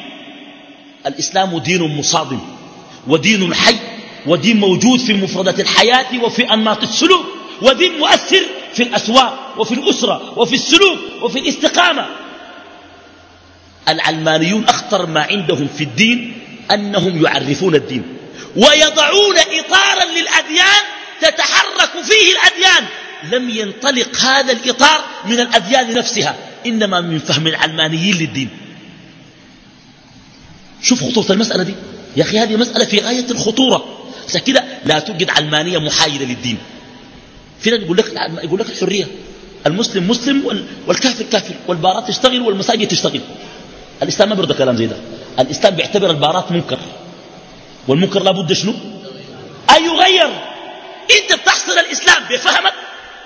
الإسلام دين مصادم ودين حي ودين موجود في مفردات الحياة وفي أنماط السلوك ودين مؤثر في الأسواق وفي الأسرة وفي السلوك وفي الاستقامة. العلمانيون أخطر ما عندهم في الدين أنهم يعرفون الدين ويضعون إطارا للأديان تتحرك فيه الأديان. لم ينطلق هذا الإطار من الأديان نفسها إنما من فهم العلمانيين للدين. شوف خطورة المسألة دي. يا أخي هذه مسألة في غاية الخطورة. عشان كده لا توجد علمانية محايدة للدين. في ناس يقول لك يقول لك الحرية. المسلم مسلم والكافر كافر والبارات تشتغل والمساجد تشتغل. الإسلام ما بيرضى كلام زي ده. الإسلام بيعتبر البارات منكر. والمنكر لابد شنو؟ أن يغير. أنت بتحصل الإسلام بفهمك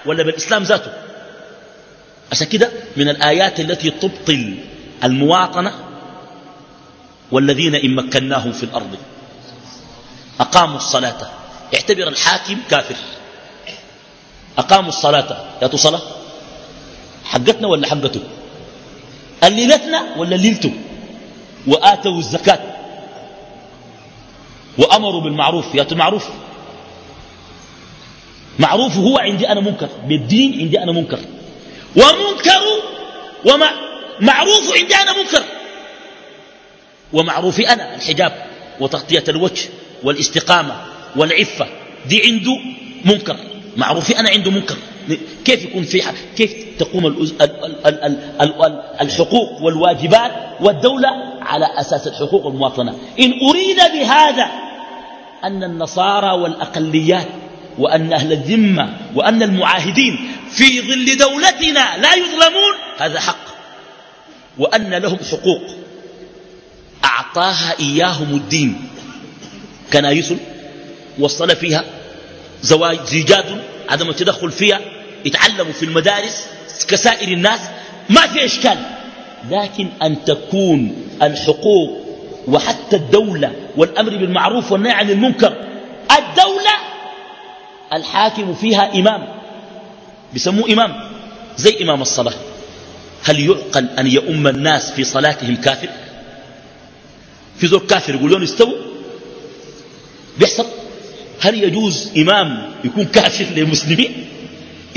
ولا بالإسلام ذاته؟ عشان كده من الآيات التي تبطل المواطنة والذين إن مكناهم في الأرض. أقاموا الصلاة. اعتبر الحاكم كافر. أقاموا الصلاة. يا صلاة حقتنا ولا حقته؟ الليلتنا ولا ليلته وآتوا الزكاة. وأمروا بالمعروف. يا معروف. معروف هو عندي أنا منكر. بالدين عندي أنا منكر. ومنكر وما معروف عندي أنا منكر. ومعروفي أنا الحجاب وتغطية الوجه والاستقامة والعفة. دي عنده منكر. معروفي أنا عنده منكر. كيف يكون في كيف تقوم الحقوق والواجبات والدولة على أساس الحقوق المواطنة. إن أريد بهذا أن النصارى والأقليات وأن أهل الذمة وأن المعاهدين في ظل دولتنا لا يظلمون هذا حق. وأن لهم حقوق. أعطاها إياهم الدين. كنايس وصل فيها زواج زيجات عدم التدخل فيها. يتعلموا في المدارس كسائر الناس ما في إشكال. لكن أن تكون الحقوق وحتى الدولة والأمر بالمعروف والنهي عن المنكر الدولة الحاكم فيها إمام. بيسموه إمام زي إمام الصلاة. هل يعقل أن يؤم الناس في صلاتهم كافر؟ في ذو كافر يقولون استووا. بيحصل؟ هل يجوز إمام يكون كافر للمسلمين؟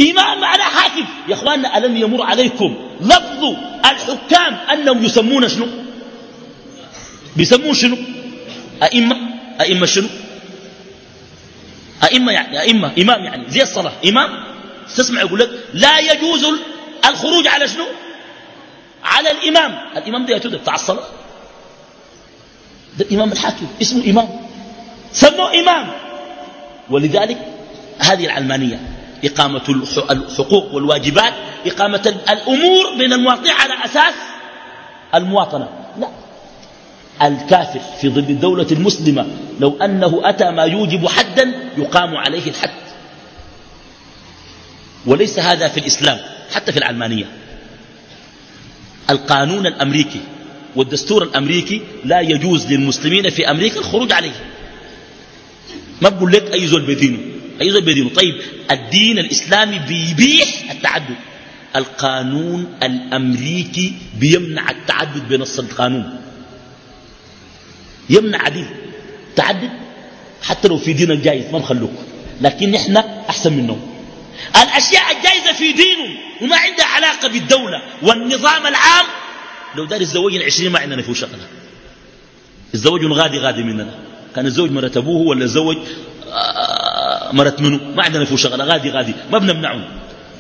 إمام معناه حاكم. يا أخواننا ألم يمر عليكم لفظ الحكام أنهم يسمون شنو؟ بيسمون شنو؟ أئمة. أئمة شنو؟ أئمة يعني أئمة إمام يعني زي الصلاة. إمام تسمع يقول لك لا يجوز الخروج على شنو؟ على الإمام. الإمام ده يتودى بتاع الصلاة. ده الإمام الحاكم. اسمه إمام. سموه إمام. ولذلك هذه العلمانية إقامة الحقوق والواجبات إقامة الأمور بين المواطنين على أساس المواطنة. لا. الكافر في ظل الدولة المسلمة لو أنه أتى ما يوجب حدا يقام عليه الحد. وليس هذا في الإسلام حتى في العلمانية. القانون الأمريكي والدستور الأمريكي لا يجوز للمسلمين في أمريكا الخروج عليه. ما بقول لك أي زول بدينه أي زول بدينه طيب الدين الإسلامي بيبيح التعدد. القانون الأمريكي بيمنع التعدد بنص القانون يمنع عديد تعدد. حتى لو في دين جايز ما نخلوك لكن إحنا أحسن منهم. الأشياء الجائزة في دينهم وما عندها علاقة بالدولة والنظام العام. لو دار الزواج العشرين ما عندنا فيه شغلة الزواج غادي غادي مننا. كان الزوج مرت أبوه ولا الزوج مرت منه ما عندنا فيه شغلة. غادي غادي. ما بنمنعهم.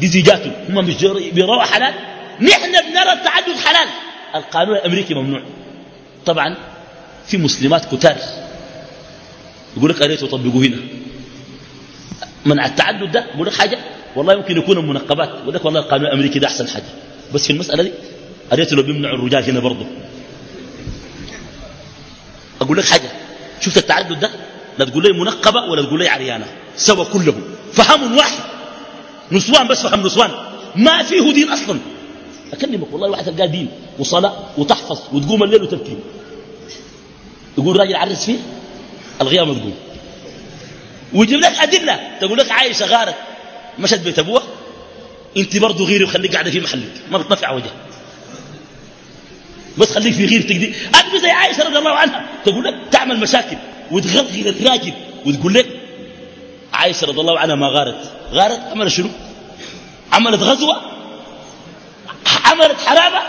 دي زيجاتهم. هم مش بيروحوا حلال؟ نحن بنرى التعدد حلال. القانون الأمريكي ممنوع. طبعا في مسلمات كتار. يقول لك أريت وطبقوا هنا. منع التعدد ده؟ يقول لك حاجة؟ والله يمكن يكون منقبات. يقول لك والله القانون الأمريكي ده أحسن حاجة. بس في المسألة دي أريت لو بيمنعوا الرجال هنا برضه. أقول لك حاجة. شفت التعدد ده؟ لا تقول لي منقبة ولا تقول لي عريانة. سوى كلهم. فهم واحد. نسوان بس فهم نسوان. ما فيه دين أصلا. أكلمك والله الواحد تلقاه دين. وصلاة وتحفظ وتقوم الليل وتبكي. يقول راجل عرس فيه الغيامة تقول. ويجيب لك أدلة. تقول لك عايشة غارت مشت بيت أبوها. أنت برضه غيري وخليك قاعدة في محلك. ما بتنفع وجه بس خليك في غيرتك دي. أدبي زي عائشة رضي الله عنها. تقول لك تعمل مشاكل وتغلغل الراجل وتقول لك عائشة رضي الله عنها ما غارت. غارت؟ عملت شنو؟ عملت غزوة؟ عملت حرابة؟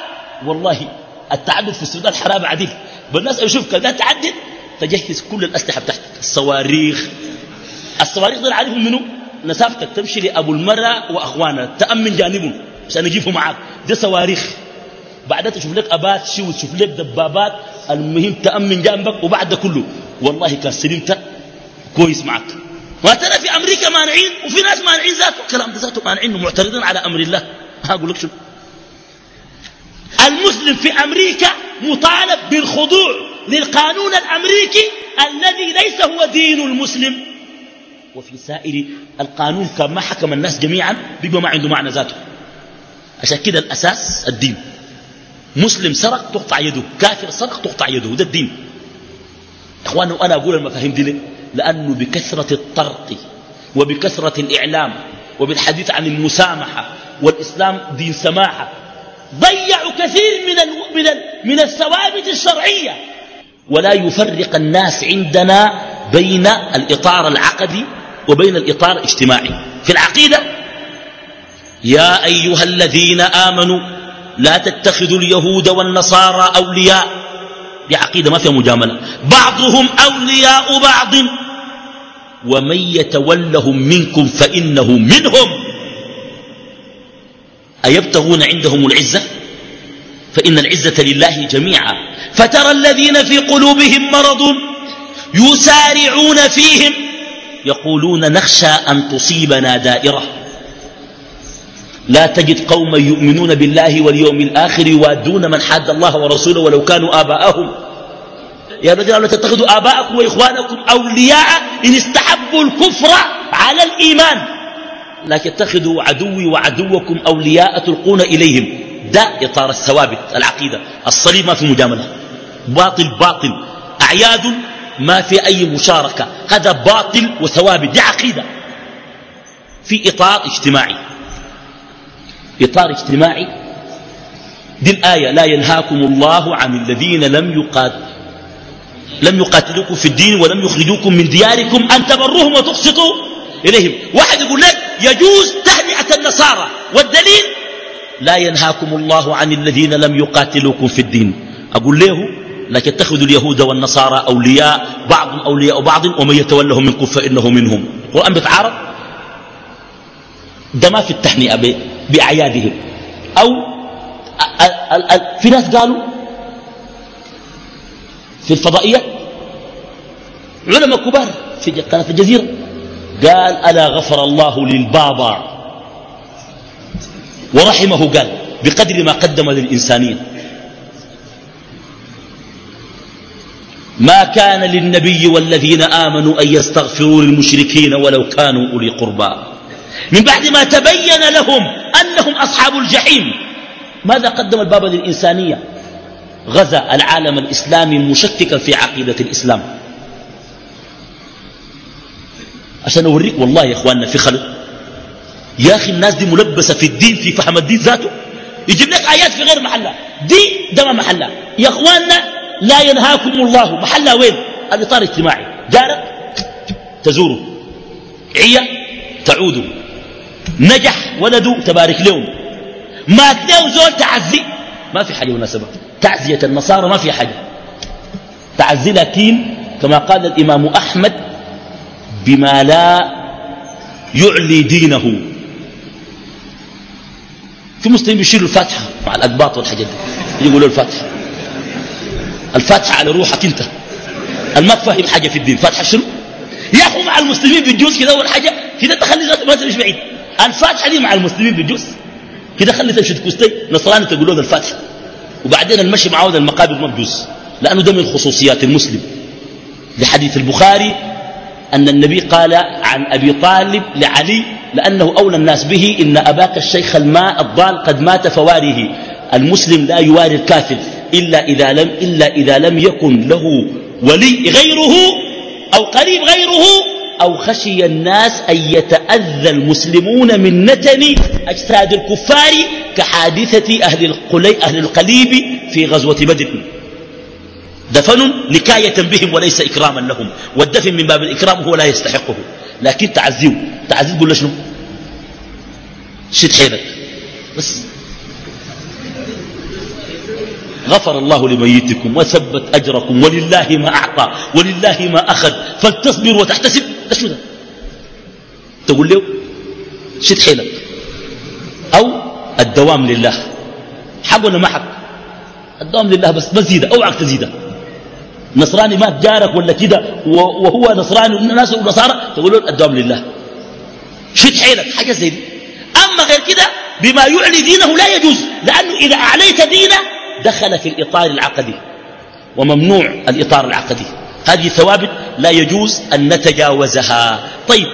والله التعدد في السودان حرابة عديل. بالناس يشوف كذا تعدد تجهز كل الأسلحة بتاعتك. الصواريخ. الصواريخ دول عارفهم منه نسافتك تمشي لأبو المرة وأخوانها. تأمن جانبهم عشان يجيبهم معاك. دي صواريخ. بعدها تشوف لك أبات شي وتشوف لك دبابات. المهم تأمن جانبك وبعد كله. والله كان سلمت كويس معك ما ترى في أمريكا مانعين وفي ناس مانعين ذاته. الكلام ده ذاته مانعين ومعترضين على أمر الله. هقول لك شو المسلم في أمريكا مطالب بالخضوع للقانون الأمريكي الذي ليس هو دين المسلم. وفي سائر القانون كان ما حكم الناس جميعا بيبقى ما عنده معنى ذاته. عشان كده الأساس الدين. مسلم سرق تقطع يده كافر سرق تقطع يده ده الدين. اخوانا وأنا أقول المفاهيم دي ليه؟ لأنه بكثرة الطرق وبكثرة الإعلام وبالحديث عن المسامحة والإسلام دين سماحة ضيعوا كثير من ال من ال من الثوابت الشرعية. ولا يفرق الناس عندنا بين الإطار العقدي وبين الإطار الاجتماعي. في العقيدة يا أيها الذين آمنوا لا تتخذوا اليهود والنصارى أولياء. دي عقيدة ما فيها مجاملة بعضهم أولياء بعض ومن يتولهم منكم فإنه منهم أيبتغون عندهم العزة فإن العزة لله جميعا فترى الذين في قلوبهم مرض يسارعون فيهم يقولون نخشى أن تصيبنا دائرة لا تجد قوما يؤمنون بالله واليوم الآخر يوادون من حاد الله ورسوله ولو كانوا آباءهم. يا رجال لا تتخذوا آباءكم وإخوانكم أولياء إن استحبوا الكفر على الإيمان؟ لا تتخذوا عدوي وعدوكم أولياء تلقون إليهم. ده إطار الثوابت العقيدة الصليب ما في مجاملة. باطل باطل. أعياد ما في أي مشاركة. هذا باطل وثوابت. دي عقيدة. في إطار اجتماعي. إطار اجتماعي. دي الآية لا ينهاكم الله عن الذين لم يقاتلوا لم يقاتلوكم في الدين ولم يخرجوكم من دياركم أن تبروهم وتقسطوا إليهم. واحد يقول لك يجوز تهنئة النصارى. والدليل لا ينهاكم الله عن الذين لم يقاتلوكم في الدين. أقول له لا تتخذوا اليهود والنصارى أولياء بعض أولياء بعض ومن يتولهم منكم فإنه منهم. القرآن بيتعارض ده ما في التهنئة بأعيادهم. أو في ناس قالوا في الفضائية علماء كبار في قناة الجزيرة قال ألا غفر الله للبابا. ورحمه قال بقدر ما قدم للإنسانية. ما كان للنبي والذين آمنوا أن يستغفروا للمشركين ولو كانوا أولي قربى. من بعد ما تبين لهم أنهم أصحاب الجحيم. ماذا قدم الباب للإنسانية؟ غزا العالم الإسلامي مشككا في عقيدة الإسلام. عشان أوريك والله يا إخواننا في خلق. يا أخي الناس دي ملبسة في الدين في فهم الدين ذاته. يجيب لك آيات في غير محلها دي ده ما محلها يا إخواننا لا ينهاكم الله. محلها وين؟ الإطار الاجتماعي. جارك تزوره. عية تعود نجح ولده تبارك لهم. مات له زول تعزي. ما في حاجة مناسبة تعزية النصارى ما في حاجة. تعزي لكن كما قال الإمام أحمد بما لا يعلي دينه. في مسلمين بيشيلوا الفاتحة مع الأقباط والحاجات دي. يقولوا الفاتحة. الفاتحة على روحك أنت. الما تفهم حاجة في الدين. فاتحة شنو؟ يا أخو مع المسلمين بتجوز كده أول حاجة كده تخلي ذاته ما تمشي بعيد. الفاتحة دي مع المسلمين بتجوز كده خلي تمشي تكوستي نصراني تقول له الفاتحة. وبعدين المشي معه المقابر ما بجوز. لأنه ده من خصوصيات المسلم. لحديث البخاري أن النبي قال عن أبي طالب لعلي لأنه أولى الناس به إن أباك الشيخ الماء الضال قد مات فواره المسلم لا يواري الكافر إلا إذا لم, إلا إذا لم يكن له ولي غيره أو قريب غيره أو خشي الناس أن يتأذى المسلمون من نتن أجساد الكفار كحادثة أهل, القلي أهل القليب في غزوة بدر. دفن نكاية بهم وليس إكراما لهم. والدفن من باب الإكرام هو لا يستحقه. لكن تعزيه تعزيه قول شنو؟ شد حيلك. بس. غفر الله لميتكم وثبت أجركم ولله ما أعطى ولله ما أخذ. فلتصبر وتحتسب. ده شو ده تقول له شد حيلك. أو الدوام لله. حق ولا ما حق؟ الدوام لله بس ما زيده أوعك تزيده. نصراني مات جارك ولا كده وهو نصراني الناس نصارى تقول له الدوام لله. شد حيلك حاجة زي دي. أما غير كده بما يعلي دينه لا يجوز لأنه إذا اعليت دينه دخل في الإطار العقدي. وممنوع الإطار العقدي. هذه ثوابت لا يجوز أن نتجاوزها. طيب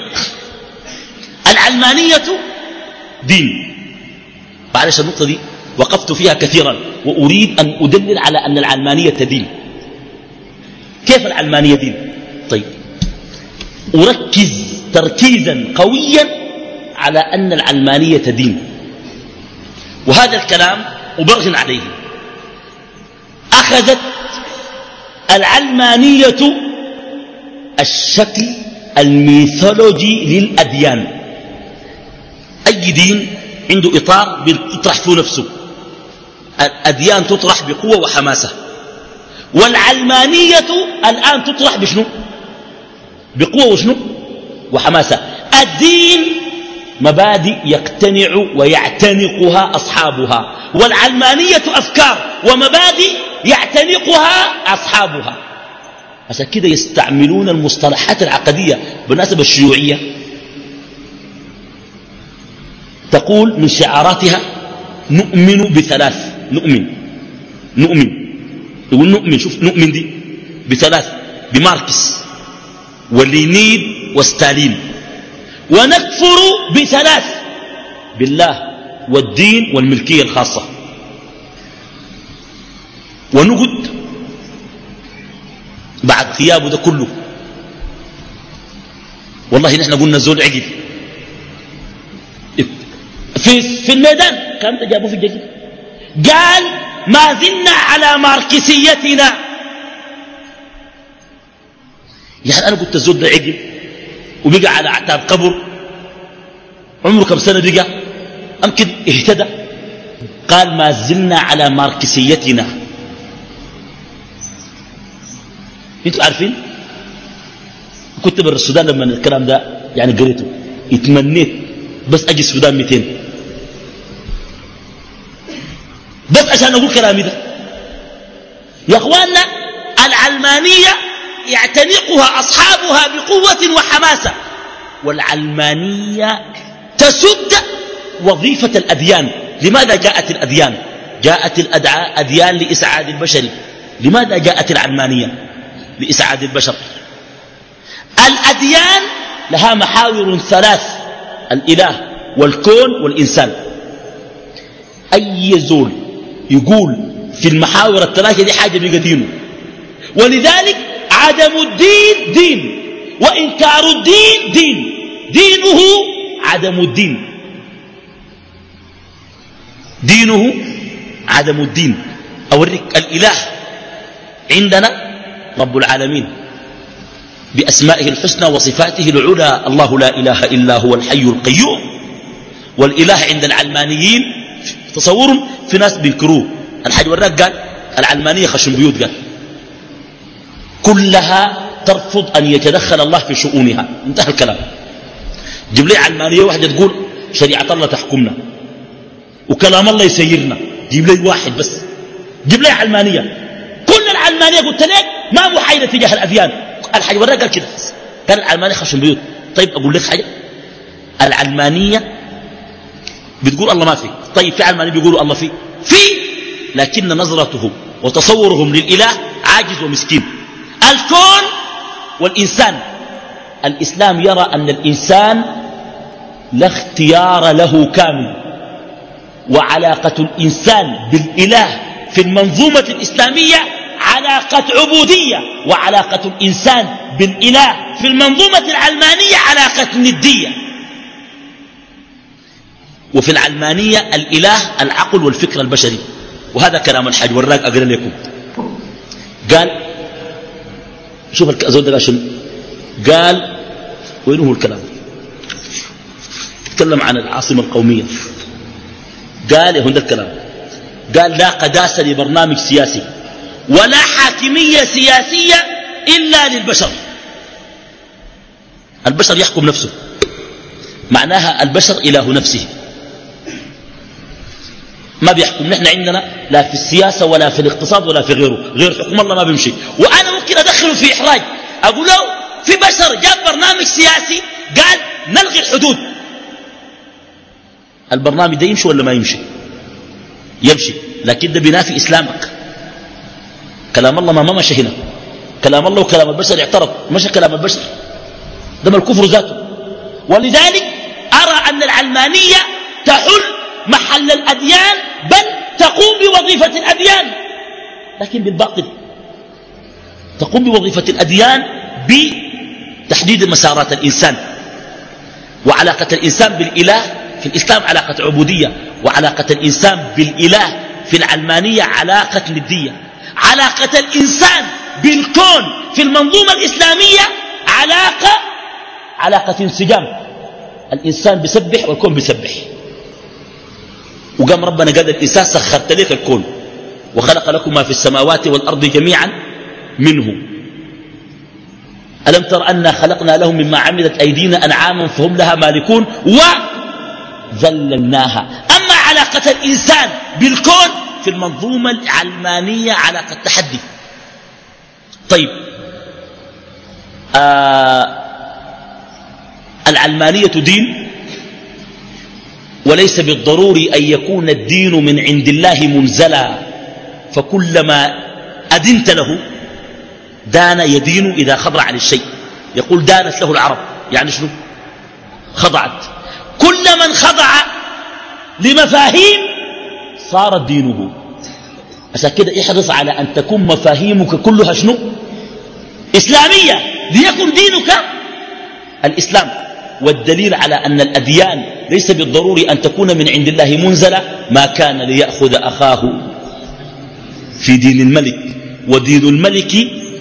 العلمانية دين. معلش النقطة دي وقفت فيها كثيرا وأريد أن أدلل على أن العلمانية دين. كيف العلمانية دين؟ طيب أركز تركيزا قويا على أن العلمانية دين. وهذا الكلام أبرهن عليه. أخذت العلمانية الشكل الميثولوجي للأديان. أي دين عنده إطار بيطرح فيه نفسه. الأديان تطرح بقوة وحماسة. والعلمانية الآن تطرح بشنو؟ بقوة وشنو؟ وحماسة. الدين مبادئ يقتنع ويعتنقها أصحابها. والعلمانية أفكار ومبادئ يعتنقها أصحابها. عشان كده يستعملون المصطلحات العقدية بالنسبة الشيوعية. تقول من شعاراتها نؤمن بثلاث نؤمن نؤمن. يقول نؤمن شوف نؤمن دي بثلاث بماركس ولينيد وستالين. ونكفر بثلاث بالله والدين والملكية الخاصة. ونقد بعد غيابه ده كله. والله نحن قلنا زول عقل في, في الميدان كان جابوه في الجزيرة. قال ما زلنا على ماركسيتنا. يعني أنا قلت الزول ده عقل وبقى على أعتاب قبر. عمره كم سنة بقى؟ أمكن اهتدى. قال ما زلنا على ماركسيتنا. أنتوا عارفين؟ كنت برا السودان لما الكلام ده يعني قريته. اتمنيت بس أجي السودان 200 بس عشان أقول كلامي ده. يا أخواننا العلمانية يعتنقها أصحابها بقوة وحماسة. والعلمانية تسد وظيفة الأديان. لماذا جاءت الأديان؟ جاءت الاديان لإسعاد البشر. لماذا جاءت العلمانية؟ لإسعاد البشر. الأديان لها محاور ثلاث الإله والكون والإنسان. أي زول يقول في المحاور الثلاثة دي حاجة دينه. ولذلك عدم الدين دين وإنكار الدين دين. دينه عدم الدين. دينه عدم الدين. أوريك الإله عندنا رب العالمين بأسمائه الحسنى وصفاته العلى الله لا إله إلا هو الحي القيوم والإله عند العلمانيين تصورهم في ناس بينكروه. الحاج وراك قال العلمانية خشم بيوت قال كلها ترفض أن يتدخل الله في شؤونها. انتهى الكلام. جيب لي علمانية واحدة تقول شريعة الله تحكمنا وكلام الله يسيرنا. جيب لي واحد بس. جيب لي علمانية. كل العلمانية قلت لك ما محايدة تجاه الأديان الحاج وراء قال كده. قال العلمانية خشم بيوت. طيب أقول لك حاجة. العلمانية بتقول الله ما في. طيب في علمانية بيقولوا الله في. في لكن نظرتهم وتصورهم للإله عاجز ومسكين. الكون والإنسان. الإسلام يرى أن الإنسان لا اختيار له كامل. وعلاقة الإنسان بالإله في المنظومة الإسلامية علاقة عبودية وعلاقة الإنسان بالإله في المنظومة العلمانية علاقة ندية. وفي العلمانية الإله العقل والفكر البشري. وهذا كلام الحاج وراك أقرأ لكم. قال شوف الزود ده شنو؟ قال وينه الكلام؟ تكلم عن العاصمة القومية. قال هند الكلام. قال لا قداسة لبرنامج سياسي. ولا حاكمية سياسية إلا للبشر. البشر يحكم نفسه. معناها البشر إله نفسه. ما بيحكم نحن عندنا لا في السياسة ولا في الاقتصاد ولا في غيره. غير حكم الله ما بيمشي. وأنا ممكن أدخله في إحراج. أقول له في بشر جاب برنامج سياسي قال نلغي الحدود. البرنامج ده يمشي ولا ما يمشي؟ يمشي. لكن ده بينافي إسلامك. كلام الله ما مشى هنا. كلام الله وكلام البشر اعترض. مشى كلام البشر. ده الكفر ذاته. ولذلك أرى أن العلمانية تحل محل الأديان بل تقوم بوظيفة الأديان. لكن بالباطل. تقوم بوظيفة الأديان بتحديد مسارات الإنسان. وعلاقة الإنسان بالإله في الإسلام علاقة عبودية وعلاقة الإنسان بالإله في العلمانية علاقة ندية. علاقة الإنسان بالكون في المنظومة الإسلامية علاقة علاقة انسجام. الإنسان بيسبح والكون بيسبح. وقام ربنا قال الإنسان سخرت لك الكون وخلق لكم ما في السماوات والأرض جميعا منه. ألم تر أنا خلقنا لهم مما عملت أيدينا أنعاما فهم لها مالكون؟ وذللناها أما علاقة الإنسان بالكون في المنظومة العلمانية علاقة تحدي طيب. آه العلمانية دين وليس بالضروري أن يكون الدين من عند الله منزلا فكلما أدنت له دان يدين إذا خضع للشيء. يقول دانت له العرب. يعني شنو؟ خضعت. كل من خضع لمفاهيم صارت دينه. عشان كده احرص على أن تكون مفاهيمك كلها شنو؟ إسلامية. ليكن دينك الإسلام. والدليل على أن الأديان ليس بالضروري أن تكون من عند الله منزلة. ما كان ليأخذ أخاه في دين الملك. ودين الملك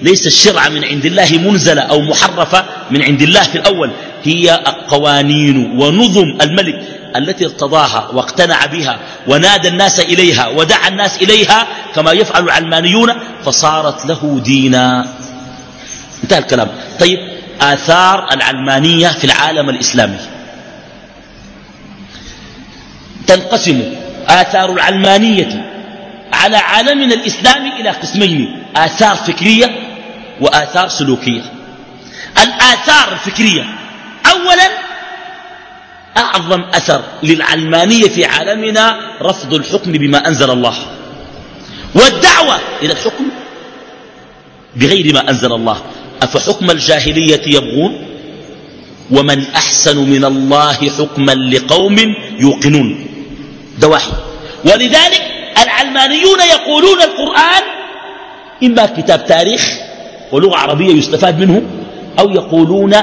ليس الشرع من عند الله منزلة أو محرفة من عند الله في الأول. هي القوانين ونظم الملك. التي ارتضاها واقتنع بها ونادى الناس إليها ودعا الناس إليها كما يفعل العلمانيون فصارت له دينا. انتهى الكلام. طيب آثار العلمانية في العالم الإسلامي. تنقسم آثار العلمانية على عالمنا الإسلامي إلى قسمين آثار فكرية وآثار سلوكية. الآثار الفكرية أولا أعظم أثر للعلمانية في عالمنا رفض الحكم بما أنزل الله. والدعوة إلى الحكم بغير ما أنزل الله. أفحكم الجاهلية يبغون؟ ومن أحسن من الله حكما لقوم يوقنون. ده واحد. ولذلك العلمانيون يقولون القرآن إما كتاب تاريخ ولغة عربية يستفاد منه أو يقولون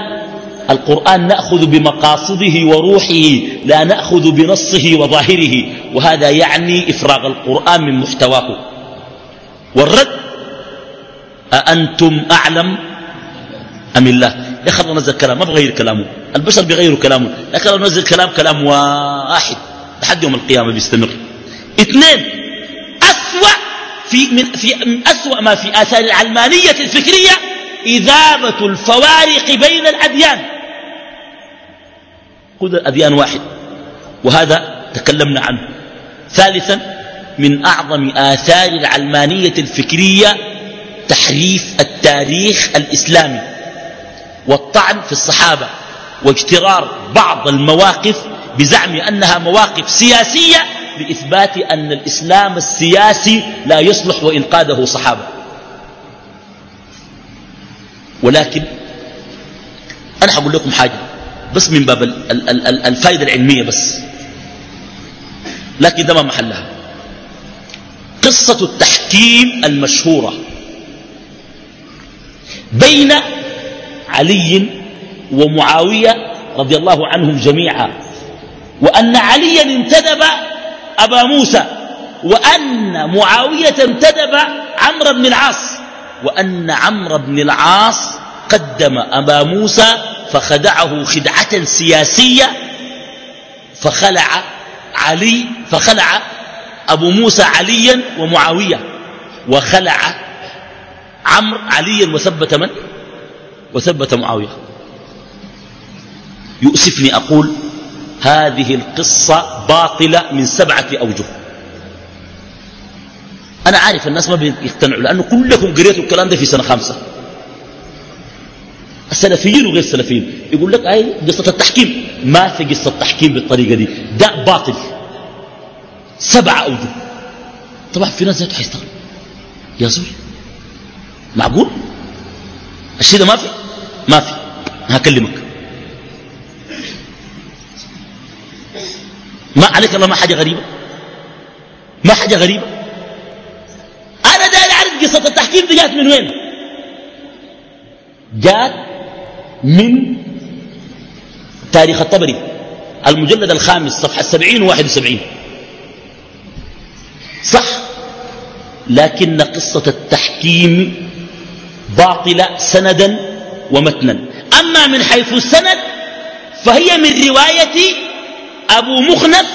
القرآن نأخذ بمقاصده وروحه لا نأخذ بنصه وظاهره. وهذا يعني إفراغ القرآن من محتواه. والرد أأنتم أعلم أم الله؟ يا الله نزل كلام ما بغير كلامه. البشر بيغيروا كلامه. لكن الله نزل كلام كلام واحد. لحد يوم القيامة بيستمر. اثنين أسوأ في من في أسوأ ما في آثار العلمانية الفكرية إذابة الفوارق بين الأديان. خذ الأديان واحد. وهذا تكلمنا عنه. ثالثا من أعظم آثار العلمانية الفكرية تحريف التاريخ الإسلامي والطعن في الصحابة واجترار بعض المواقف بزعم أنها مواقف سياسية لإثبات أن الإسلام السياسي لا يصلح وإن قاده صحابة. ولكن أنا حقول لكم حاجة. بس من باب الفائدة العلمية بس. لكن ده ما محلها. قصة التحكيم المشهورة بين علي ومعاوية رضي الله عنهم جميعا وأن عليا انتدب أبا موسى وأن معاوية انتدب عمرو بن العاص وأن عمرو بن العاص قدم أبا موسى فخدعه خدعة سياسية فخلع علي فخلع أبو موسى عليا ومعاوية وخلع عمرو عليا وثبت من؟ وثبت معاوية. يؤسفني أقول هذه القصة باطلة من سبعة أوجه. أنا عارف الناس ما بيقتنعوا لأنه كلكم قريتوا الكلام ده في سنة خامسة. السلفيين وغير السلفيين. يقول لك أي قصة التحكيم؟ ما في قصة تحكيم بالطريقة دي. ده باطل. سبعة أوجه. طبعا في ناس ذاته حيستغرب يا زول معقول؟ الشيء ده ما في؟ ما في. هكلمك. ما عليك الله ما حاجة غريبة؟ ما حاجة غريبة؟ أنا داير أعرف قصة التحكيم دي جات من وين؟ جات من تاريخ الطبري المجلد الخامس صفحة السبعين وواحد وسبعين. صح لكن قصة التحكيم باطلة سندا ومتنا. أما من حيث السند فهي من رواية أبو مخنف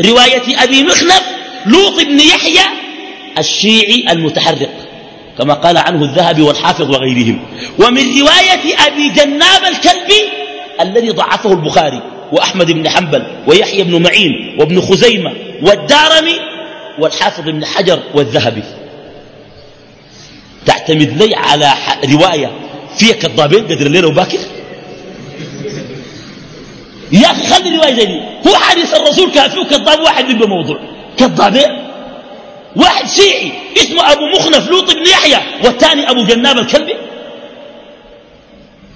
رواية أبي مخنف لوط بن يحيى الشيعي المتحرق. كما قال عنه الذهبي والحافظ وغيرهم. ومن رواية أبي جناب الكلبي الذي ضعفه البخاري وأحمد بن حنبل ويحيى بن معين وابن خزيمة والدارمي والحافظ بن حجر والذهبي. تعتمد لي على رواية فيها كذابين قدر الليلة وباكر؟ يا أخي خلي الرواية زي دي. هو حديث الرسول كان فيه كذاب واحد يبقى موضوع. كذابين واحد شيعي اسمه أبو مخنف لوط بن يحيى والثاني أبو جناب الكلبي.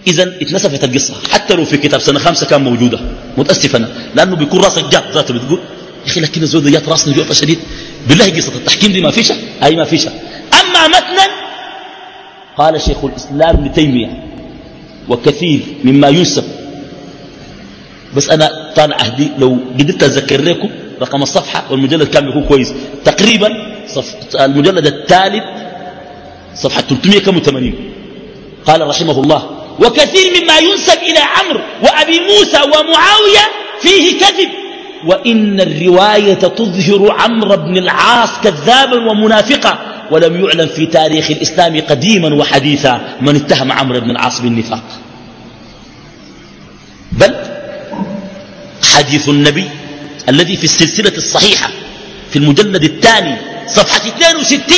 إذا اتنسفت القصة حتى لو في كتاب سنة خامسة كان موجودة متأسف أنا لأنه بيكون رأسك جات ذاته بتقول يا أخي لكن الزول جات رأسنا جوطة شديد. بالله قصة التحكيم دي ما فيشة أي ما فيشة أما متنا قال شيخ الإسلام ابن تيمية وكثير مما ينسب. بس أنا طالع أهدي لو قدرت أذكر لكم رقم الصفحة والمجلد كان بيكون كويس. تقريبا صف المجلد الثالث صفحة 380 قال رحمه الله وكثير مما ينسب إلى عمرو وأبي موسى ومعاوية فيه كذب. وإن الرواية تظهر عمرو بن العاص كذابا ومنافقا ولم يعلم في تاريخ الإسلام قديما وحديثا من اتهم عمرو بن العاص بالنفاق. بل حديث النبي الذي في السلسلة الصحيحة في المجلد الثاني صفحة 62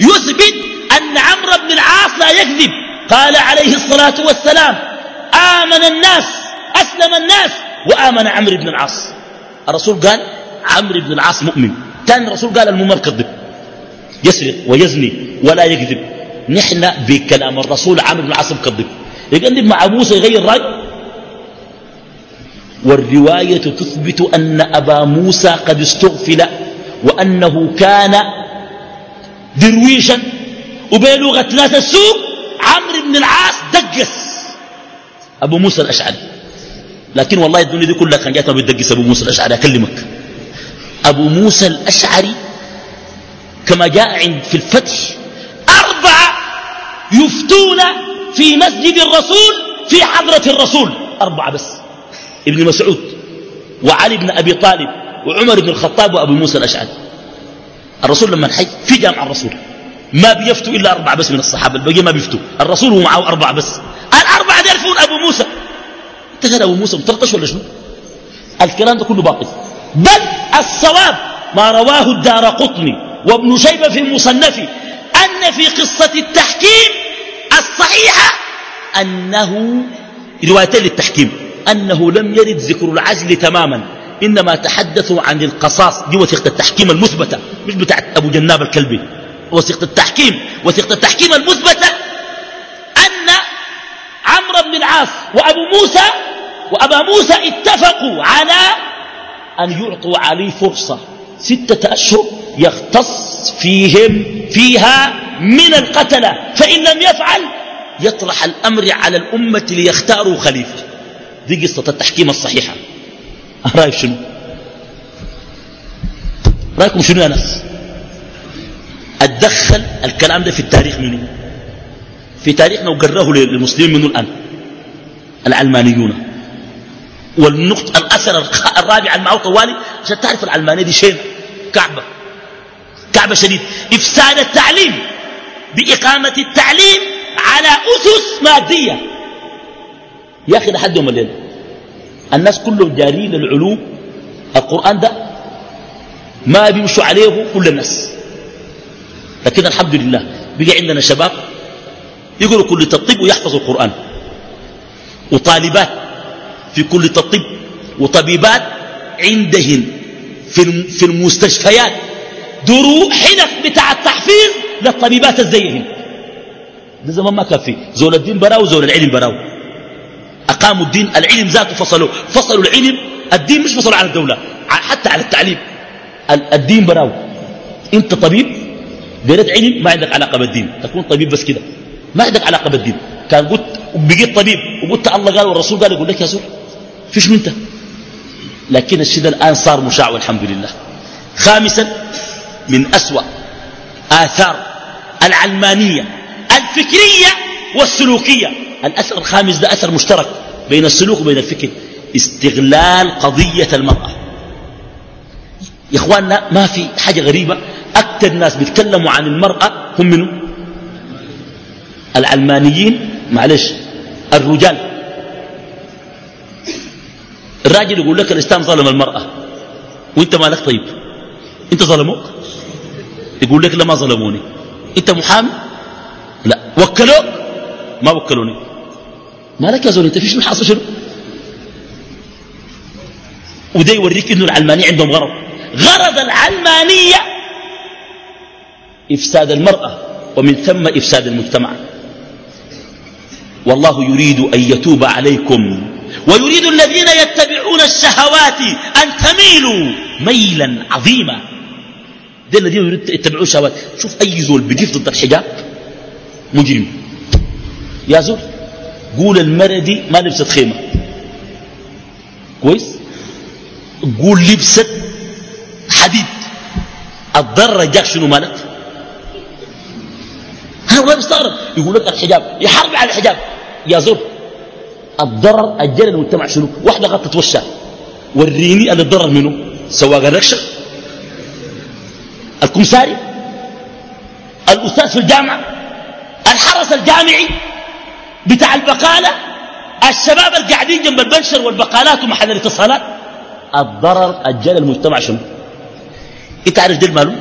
يثبت أن عمرو بن العاص لا يكذب. قال عليه الصلاة والسلام آمن الناس أسلم الناس وآمن عمرو بن العاص. الرسول قال عمرو بن العاص مؤمن. ثاني الرسول قال المؤمن كذب. يسرق ويزني ولا يكذب. نحن بكلام الرسول عمرو بن العاص مكذب. يقلب مع موسى يغير رأي؟ والرواية تثبت أن أبا موسى قد استغفل وأنه كان درويشا وبلغة ناس السوق عمرو بن العاص دقس أبو موسى الأشعري. لكن والله الدنيا دي كلها كان جاتها بتدقس أبو موسى الأشعري أكلمك. أبو موسى الأشعري كما جاء عند في الفتح أربعة يفتون في مسجد الرسول في حضرة الرسول. أربعة بس. ابن مسعود وعلي بن أبي طالب وعمر بن الخطاب وأبو موسى الأشعري. الرسول لما حي في جامع الرسول. ما بيفتوا إلا أربعة بس من الصحابة البقية ما بيفتوا. الرسول ومعه أربعة بس. الأربعة دي يعرفون أبو موسى. أنت أبو موسى مطرطش ولا شنو؟ الكلام ده كله باطل. بل الصواب ما رواه الدار قطني وابن شيبة في مصنفه أن في قصة التحكيم الصحيحة أنه روايتين للتحكيم أنه لم يرد ذكر العزل تماما. إنما تحدثوا عن القصاص. دي وثيقة التحكيم المثبتة مش بتاعت أبو جناب الكلبي. وثيقة التحكيم وثيقة التحكيم المثبتة أن عمرو بن العاص وأبو موسى وأبا موسى اتفقوا على أن يعطوا علي فرصة ستة أشهر يختص فيهم فيها من القتلة فإن لم يفعل يطرح الأمر على الأمة ليختاروا خليفة. دي قصة التحكيم الصحيحة. رأيك شنو؟ رأيكم شنو يا ناس؟ أتدخل الكلام ده في التاريخ منه في تاريخنا وقراه للمسلمين منه الآن العلمانيون. والنقطة الأثر الرابع المعه طوالي عشان تعرف العلمانية دي شين؟ كعبة. كعبة شديد. إفساد التعليم بإقامة التعليم على أسس مادية. يا أخي لحد يوم الليل الناس كلهم جارين العلوم القرآن ده ما بيمشوا عليه كل الناس. لكن الحمد لله بقى عندنا شباب يقولوا كل الطب ويحفظوا القرآن. وطالبات في كل الطب وطبيبات عندهن في في المستشفيات درو حنف بتاع التحفيظ للطبيبات الزيهن ده زمان ما كان فيه زول الدين براو زول العلم براو. أقاموا الدين العلم ذاته فصلوا فصلوا العلم الدين مش فصلوا على الدولة حتى على التعليم. الدين براو. أنت طبيب قريت علم ما عندك علاقة بالدين. تكون طبيب بس كده. ما عندك علاقة بالدين. كان قلت بقيت طبيب وقلت الله قال والرسول قال يقول لك يا زول فيش انت لكن الشيء الآن صار مشاع والحمد لله. خامسا من أسوأ آثار العلمانية الفكرية والسلوكية. الأثر الخامس ده أثر مشترك بين السلوك وبين الفكر. استغلال قضية المرأة. يا إخواننا ما في حاجة غريبة. أكثر ناس بيتكلموا عن المرأة هم منه العلمانيين معلش الرجال. الراجل يقول لك الإسلام ظلم المرأة. وأنت مالك طيب؟ أنت ظلموك؟ يقول لك لا ما ظلموني. أنت محامي؟ لا. وكلوك؟ ما وكلوني. مالك يا زول أنت فيش محاصر شنو؟ وده يوريك إنه العلمانية عندهم غرض. غرض العلمانية إفساد المرأة ومن ثم إفساد المجتمع. والله يريد أن يتوب عليكم ويريد الذين يتبعون الشهوات أن تميلوا ميلا عظيما. ده الذين يتبعون الشهوات. شوف أي زول بقف ضد الحجاب مجرم. يا زول. قول المرة دي ما لبست خيمة. كويس؟ قول لبست حديد. الضرر جاك شنو مالك؟ ها والله بيستغرب يقول لك الحجاب يحارب على الحجاب. يا زول الضرر الجل المجتمع شنو؟ واحدة غطت وشها وريني اللي الضرر منه. سواق الركشة الكمساري الأستاذ في الجامعة الحرس الجامعي بتاع البقالة الشباب القاعدين جنب البنشر والبقالات ومحل الاتصالات الضرر الجل المجتمع شنو؟ انت عارف دي المعلوم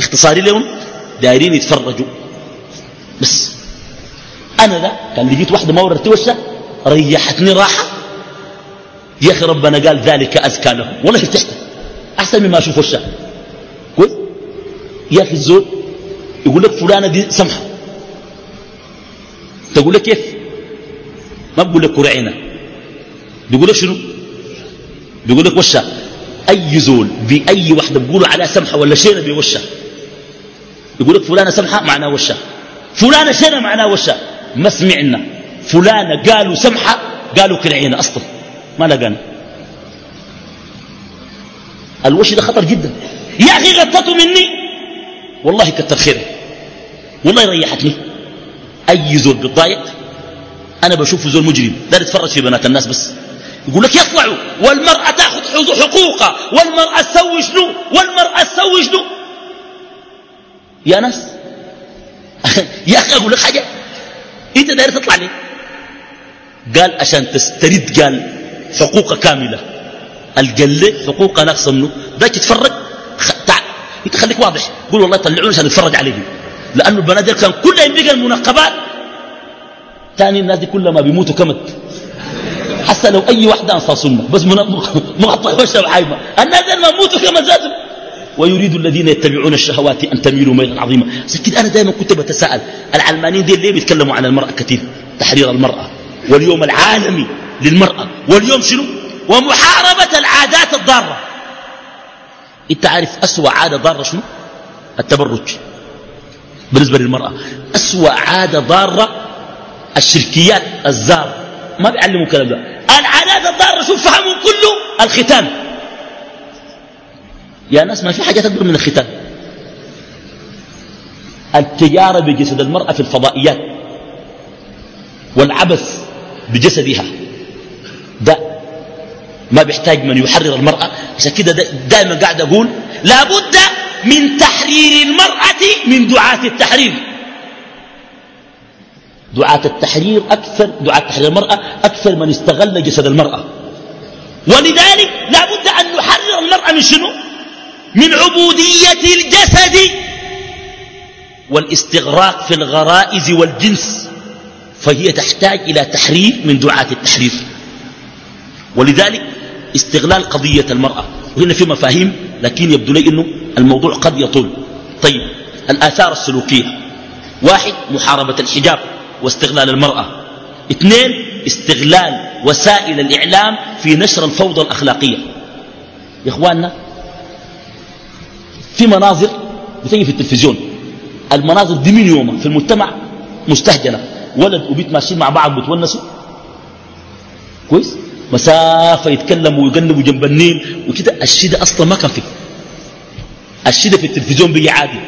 اختصاري لهم دايرين يتفرجوا. بس. أنا ذا كان لقيت واحدة ما ورت وشها ريحتني راحة. يا أخي ربنا قال ذلك أزكى لهم. والله ارتحت. أحسن مما أشوف وشها كويس يا أخي الزول يقول لك فلانة دي سمحة. تقول لك كيف؟ ما بقول لك كرعينه بيقول لك شنو؟ بيقول لك وشها أي زول بأي واحدة بيقولوا على سمحة ولا شينه بوشها يقول لك فلانة سمحة معناه وشها فلانة شينه معناه وشها ما سمعنا. فلانة قالوا سمحة قالوا كرعينه أصلا. ما لقانا. الوش ده خطر جدا. يا أخي غطته مني. والله كتر خيره. والله ريحتني. أي زول بيتضايق أنا بشوف زول مجرم. ده يتفرج في بنات الناس بس. يقول لك يطلعوا. والمرأة تأخذ حقوقها. والمرأة تسوي شنو؟ والمرأة تسوي شنو؟ يا ناس. يا أخي أقول لك حاجة. أنت داير تطلع ليه قال عشان تسترد قال حقوقها كاملة. القل حقوقها ناقصة منه. ده تتفرج انت خليك واضح. قول والله طلعوني عشان نتفرج عليهم. لأنه البنات دي كان كلها بقى المنقبات ثاني الناس دي كلها ما بيموتوا كمت. حتى لو أي واحدة أنصار سنة. بس مقطع وشها وحايمة. الناس ما موتوا كما زادوا ويريد الذين يتبعون الشهوات أن تميلوا ميلا عظيما. كده أنا دائما كنت بتساءل. العلمانيين دي ليه بيتكلموا عن المرأة كثير تحرير المرأة. واليوم العالمي للمرأة. واليوم شنو؟ ومحاربة العادات الضارة. انت عارف أسوأ عادة ضارة شنو؟ التبرج. بالنسبة للمرأة. أسوأ عادة ضارة الشركيات الزار. ما بيعلموا الكلام ده. العادات الضارة شوف فهموا كله الختان. يا ناس ما في حاجة اكبر من الختان. التجارة بجسد المرأة في الفضائيات والعبث بجسدها. ده ما بيحتاج من يحرر المرأة. عشان كده دائما قاعد أقول لابد من تحرير المرأة من دعاة التحرير. دعاة التحرير أكثر دعاة تحرير المرأة أكثر من استغل جسد المرأة. ولذلك لا بد أن نحرر المرأة من شنو؟ من عبودية الجسد والاستغراق في الغرائز والجنس. فهي تحتاج إلى تحرير من دعاة التحرير. ولذلك استغلال قضية المرأة. وهنا في مفاهيم لكن يبدو لي أنه الموضوع قد يطول. طيب الآثار السلوكية. واحد محاربة الحجاب واستغلال المرأة. اثنين استغلال وسائل الإعلام في نشر الفوضى الأخلاقية. يا إخواننا في مناظر بتجي في التلفزيون. المناظر دي من يومها في المجتمع مستهجنة. ولد وبيت ماشيين مع بعض بتونسوا. كويس؟ مسافة يتكلموا ويقلبوا جنب النيل وكده. الشدة أصلا ما كان فيه الشدة في التلفزيون بيجي عادي.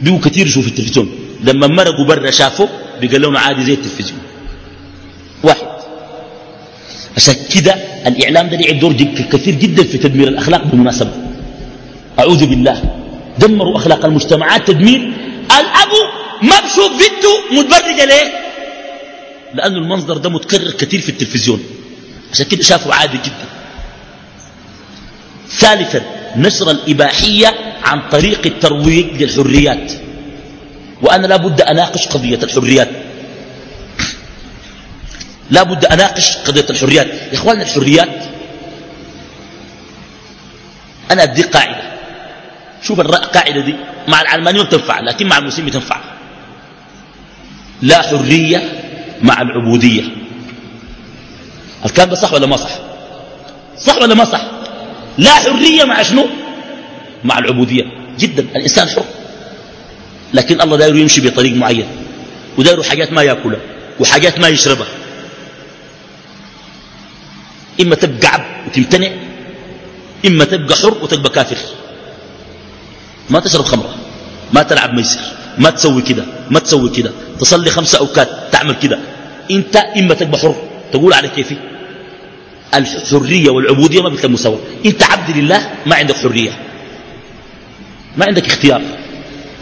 بيجوا كثير يشوفوا التلفزيون. لما مرقوا برا شافوا بقى لونه عادي زي التلفزيون. واحد. عشان كده الإعلام ده لعب دور كثير جدا في تدمير الأخلاق بالمناسبة. أعوذ بالله. دمروا أخلاق المجتمعات تدمير. الأبو ما بشوف بنته متبرجة ليه؟ لأن المنظر ده متكرر كثير في التلفزيون. عشان كده شافوا عادي جدا. ثالثا نشر الإباحية عن طريق الترويج للحريات. وأنا لا بد أناقش قضية الحريات. لا بد أناقش قضية الحريات. يا إخواننا الحريات أنا أدي قاعدة. شوف القاعدة دي مع العلمانيون تنفع لكن مع المسلمين تنفع. لا حرية مع العبودية. الكلام ده صح ولا ما صح؟ صح ولا ما صح؟ لا حرية مع شنو؟ مع العبودية. جدا الإنسان حر. لكن الله دايره يمشي بطريق معين ودايره حاجات ما يأكلها وحاجات ما يشربها. إما تبقى عبد وتمتنع إما تبقى حر وتبقى كافر. ما تشرب خمرة ما تلعب ميسر. ما تسوي كده ما تسوي كده. تصلي خمسة أوقات تعمل كده. أنت إما تبقى حر تقول على كيفي. الحرية والعبودية ما بتلموا سوا. أنت عبد لله ما عندك حرية. ما عندك اختيار.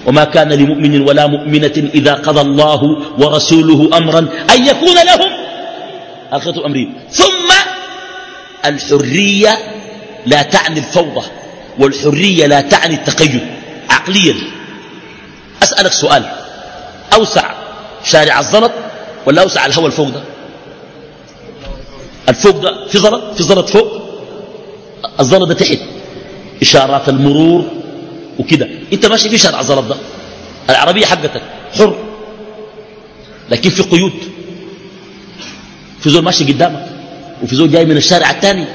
وما كان لمؤمن ولا مؤمنة إذا قضى الله ورسوله أمرا أن يكون لهم. الخيط أمرين ثم الحرية لا تعني الفوضى والحرية لا تعني التقيد. عقليا. أسألك سؤال. أوسع شارع الزلط ولا أوسع الهوى الفوق ده؟ الفوق ده في زلط؟ في زلط فوق؟ الزلط ده تحت. إشارات المرور وكده. أنت ماشي في شارع الزلط ده. العربية حقتك حر. لكن في قيود. في زول ماشي قدامك. وفي زول جاي من الشارع الثاني.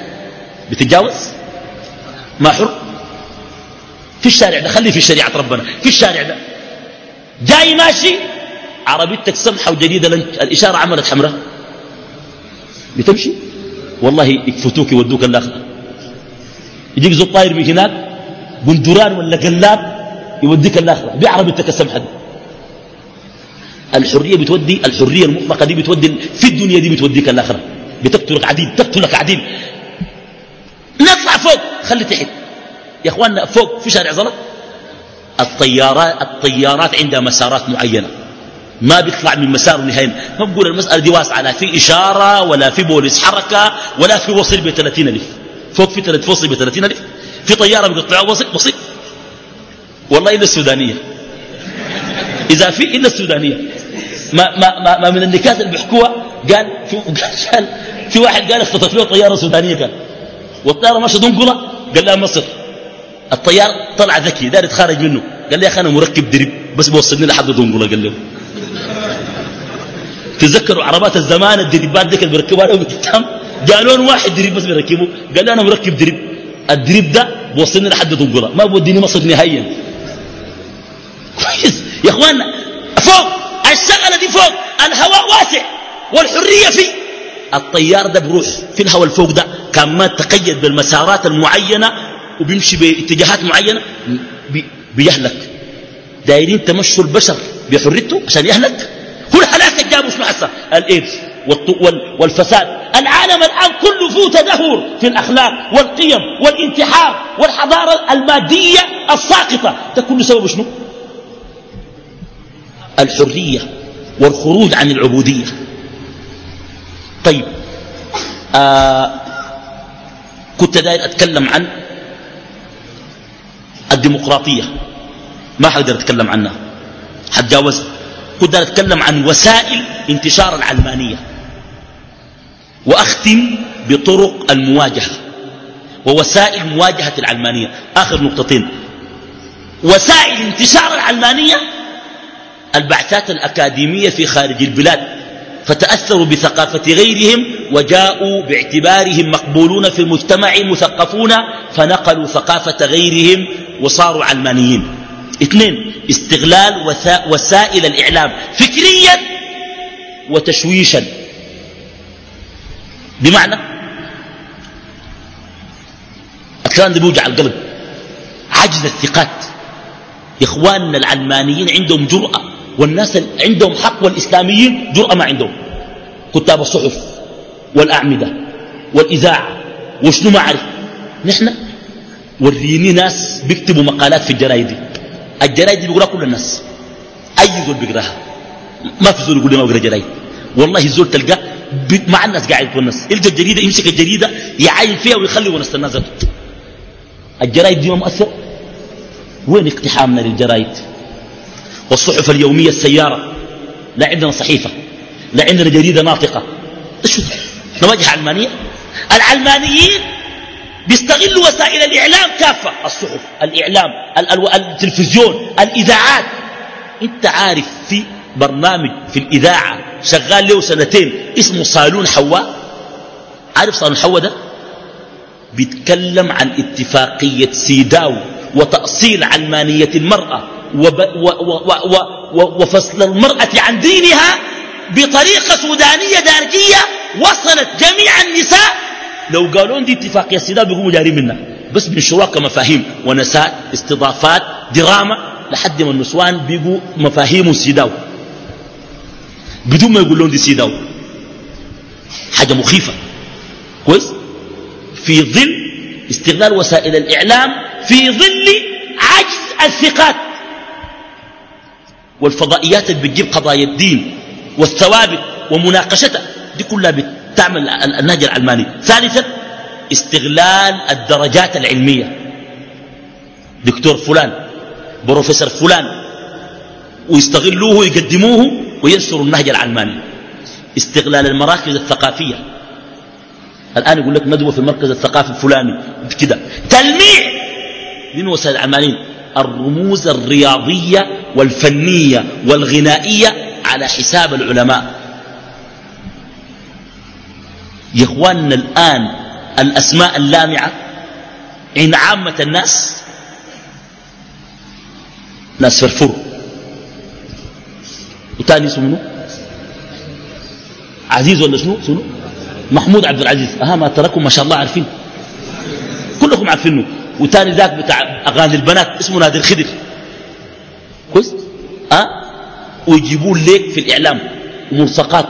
بتتجاوز؟ ما حر. في الشارع ده. خلي في شريعة ربنا. في الشارع ده. جاي ماشي. عربيتك سمحة وجديدة الإشارة عملت حمراء. بتمشي؟ والله يكفتوك يودوك الآخرة. يجيك زول طاير من هناك بندران ولا قلاب يوديك الآخرة. بعربيتك السمحة دي. الحرية بتودي الحرية المطلقة دي بتودي في الدنيا دي بتوديك الآخرة. بتقتلك عديد تقتلك عديد نطلع فوق خلي تحت. يا إخواننا فوق في شارع زلط. الطيارات الطيارات عندها مسارات معينة. ما بيطلع من مسار نهائيا ما بقول المسألة دي واسعة. لا في إشارة ولا في بوليس حركة ولا في وصل ب 30 ألف. فوق في ثلاث وصل ب 30 ألف. في طيارة بيقطعوا وصل وصل. والله إلا السودانية. إذا في إلا السودانية. ما, ما, ما, ما من النكات اللي بيحكوها قال في, قال في واحد قال اختطف له طيارة سودانية كان. والطيارة ماشية دنقلة قال لها مصر. الطيار طلع ذكي دار يتخارج منه. قال لي يا أخي أنا مركب درب بس بوصلني لحد دنقله قال له. تذكروا عربات الزمان الدريبات ديك اللي بيركبوها؟ لهم قدام جالون واحد دريب بس بيركبه قال لي أنا مركب دريب الدريب ده بوصلني لحد دنقله ما بوديني مصر نهائيا. كويس. يا اخوانا فوق. الشغلة دي فوق. الهواء واسع. والحرية فيه. الطيار ده بروح في الهواء الفوق ده كان ما تقيد بالمسارات المعينة وبيمشي باتجاهات معينة بي بيهلك. دايرين تمشوا البشر بحريته عشان يهلك. هو الهلاك جابوا شنو حسا الايدز والفساد. العالم الآن كله فيه تدهور في الأخلاق والقيم والانتحار والحضارة المادية الساقطة. ده كله سبب شنو؟ الحرية والخروج عن العبودية. طيب آه كنت داير أتكلم عن الديمقراطية. ما حقدر أتكلم عنها. حتجاوزها. كنت أتكلم عن وسائل انتشار العلمانية. وأختم بطرق المواجهة. ووسائل مواجهة العلمانية. آخر نقطتين. وسائل انتشار العلمانية. البعثات الأكاديمية في خارج البلاد. فتأثروا بثقافة غيرهم وجاءوا باعتبارهم مقبولون في المجتمع مثقفون فنقلوا ثقافة غيرهم وصاروا علمانيين. اثنين استغلال وسائل الإعلام فكريا وتشويشا. بمعنى الكلام ده بيوجع القلب عجز الثقات. يا إخواننا العلمانيين عندهم جرأة والناس عندهم حق والإسلاميين جرأة ما عندهم. كتاب الصحف والأعمدة والإذاعة وشنو ما أعرف. نحن وريني ناس بيكتبوا مقالات في الجرايد. الجرايد بيقراها كل الناس. أي زول بيقراها؟ ما في زول يقول لي ما بقرا جرايد. والله الزول تلقاه مع الناس قاعد يتونس يلقى الجريدة يمسك الجريدة يعاين فيها ويخلي ونس الناس الجرايد دي ما مؤثر وين اقتحامنا للجرايد؟ والصحف اليومية السيارة. لا عندنا صحيفة. لا عندنا جريدة ناطقة. شو نواجه علمانية. العلمانيين بيستغلوا وسائل الإعلام كافة. الصحف الإعلام التلفزيون الإذاعات. أنت عارف في برنامج في الإذاعة شغال له سنتين اسمه صالون حواء؟ عارف صالون حواء ده؟ بيتكلم عن اتفاقية سيداو وتأصيل علمانية المرأة. وفصل المرأة عن دينها بطريقة سودانية دارجية وصلت جميع النساء. لو قالوا دي اتفاقية سيداو بيقوموا جارين منها بس بينشروها كمفاهيم ونساء استضافات دراما لحد ما النسوان بيقوا مفاهيم سيداو. بدون ما يقول لهم دي سيداو. حاجة مخيفة. كويس؟ في ظل استغلال وسائل الإعلام في ظل عجز الثقات. والفضائيات اللي بتجيب قضايا الدين والثوابت ومناقشتها دي كلها بتعمل النهج العلماني ثالثا استغلال الدرجات العلمية. دكتور فلان بروفيسور فلان ويستغلوه ويقدموه وينشروا النهج العلماني استغلال المراكز الثقافية. الآن يقول لك ندوة في المركز الثقافي الفلاني كده. تلميع من وسائل العلمانيين الرموز الرياضية والفنية والغنائية على حساب العلماء. يا إخواننا الآن الأسماء اللامعة عند عامة الناس. ناس فرفر وتاني اسمه عزيز ولا شنو؟ شنو؟ محمود عبد العزيز. أها ما تركم ما شاء الله عارفين. كلكم عارفينه. وتاني ذاك بتاع أغاني البنات اسمه نادر خدر. كويس؟ أه؟ ويجيبون ليك في الإعلام ملصقات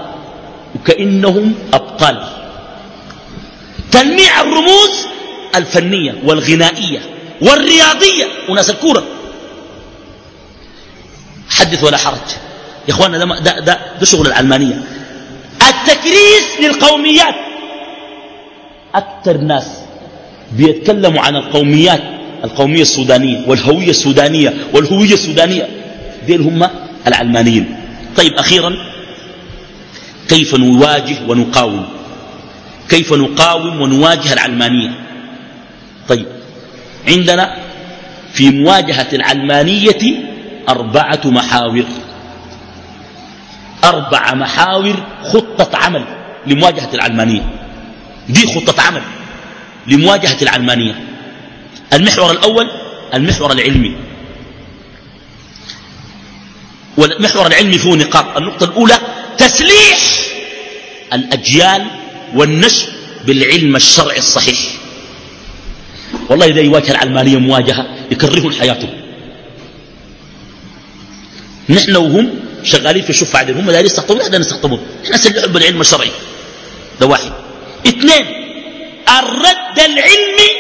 وكأنهم أبطال. تلميع الرموز الفنية والغنائية والرياضية. وناس الكورة. حدث ولا حرج. يا اخوانا ده, ده, ده, ده شغل العلمانية. التكريس للقوميات. أكثر ناس بيتكلموا عن القوميات القومية السودانية والهوية السودانية والهوية السودانية. ديل هم العلمانيين. طيب أخيرا كيف نواجه ونقاوم؟ كيف نقاوم ونواجه العلمانية؟ طيب عندنا في مواجهة العلمانية أربعة محاور. أربع محاور خطة عمل لمواجهة العلمانية. دي خطة عمل. لمواجهة العلمانية. المحور الأول المحور العلمي. والمحور العلمي فيه نقاط. النقطة الأولى تسليح الأجيال والنشر بالعلم الشرعي الصحيح. والله إذا يواجه العلمانية مواجهة يكرهوا حياته نحن وهم شغالين في شوف بعدين هم دايرين يستقطبون إحنا نستقطبون إحنا سلحوا بالعلم الشرعي. ده واحد. اثنين الرد العلمي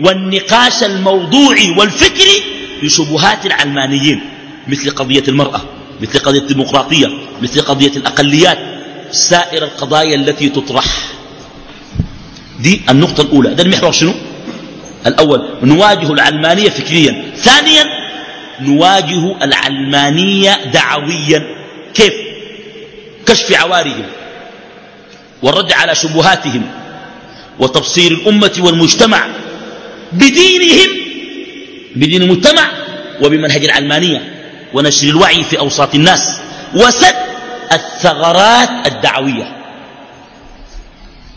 والنقاش الموضوعي والفكري لشبهات العلمانيين مثل قضية المرأة مثل قضية الديمقراطية مثل قضية الأقليات سائر القضايا التي تطرح. دي النقطة الأولى. ده المحور شنو؟ الأول نواجه العلمانية فكريا. ثانيا نواجه العلمانية دعويا. كيف؟ كشف عوارهم والرد على شبهاتهم. وتبصير الأمة والمجتمع بدينهم بدين المجتمع وبمنهج العلمانية ونشر الوعي في أوساط الناس وسد الثغرات الدعوية.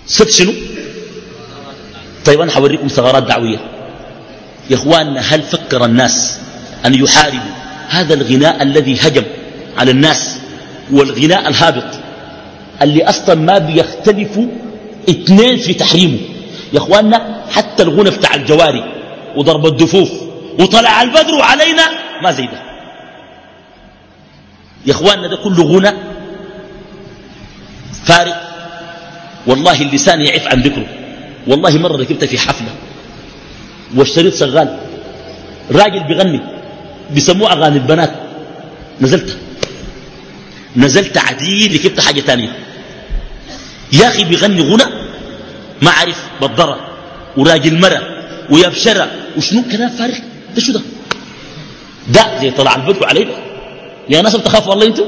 سد شنو؟ طيب أنا حوريكم ثغرات دعوية. يا إخواننا هل فكر الناس أن يحاربوا هذا الغناء الذي هجم على الناس والغناء الهابط اللي أصلا ما بيختلفوا اثنين في تحريمه. يا إخواننا حتى الغنى بتاع الجواري وضرب الدفوف وطلع البدر علينا ما زي ده يا إخواننا ده كله غنى. فارغ والله اللسان يعف عن ذكره. والله مرة ركبت في حفلة والشريط شغال. راجل بيغني بيسموه أغاني البنات. نزلت نزلت عديل ركبت حاجة تانية. يا أخي بيغني غنى ما عارف بالضرر وراجل مرة ويبشرة وشنو كلام فارغ؟ ده شو ده؟ ده زي طلع البدو علينا. يا ناس بتخافوا الله أنتم؟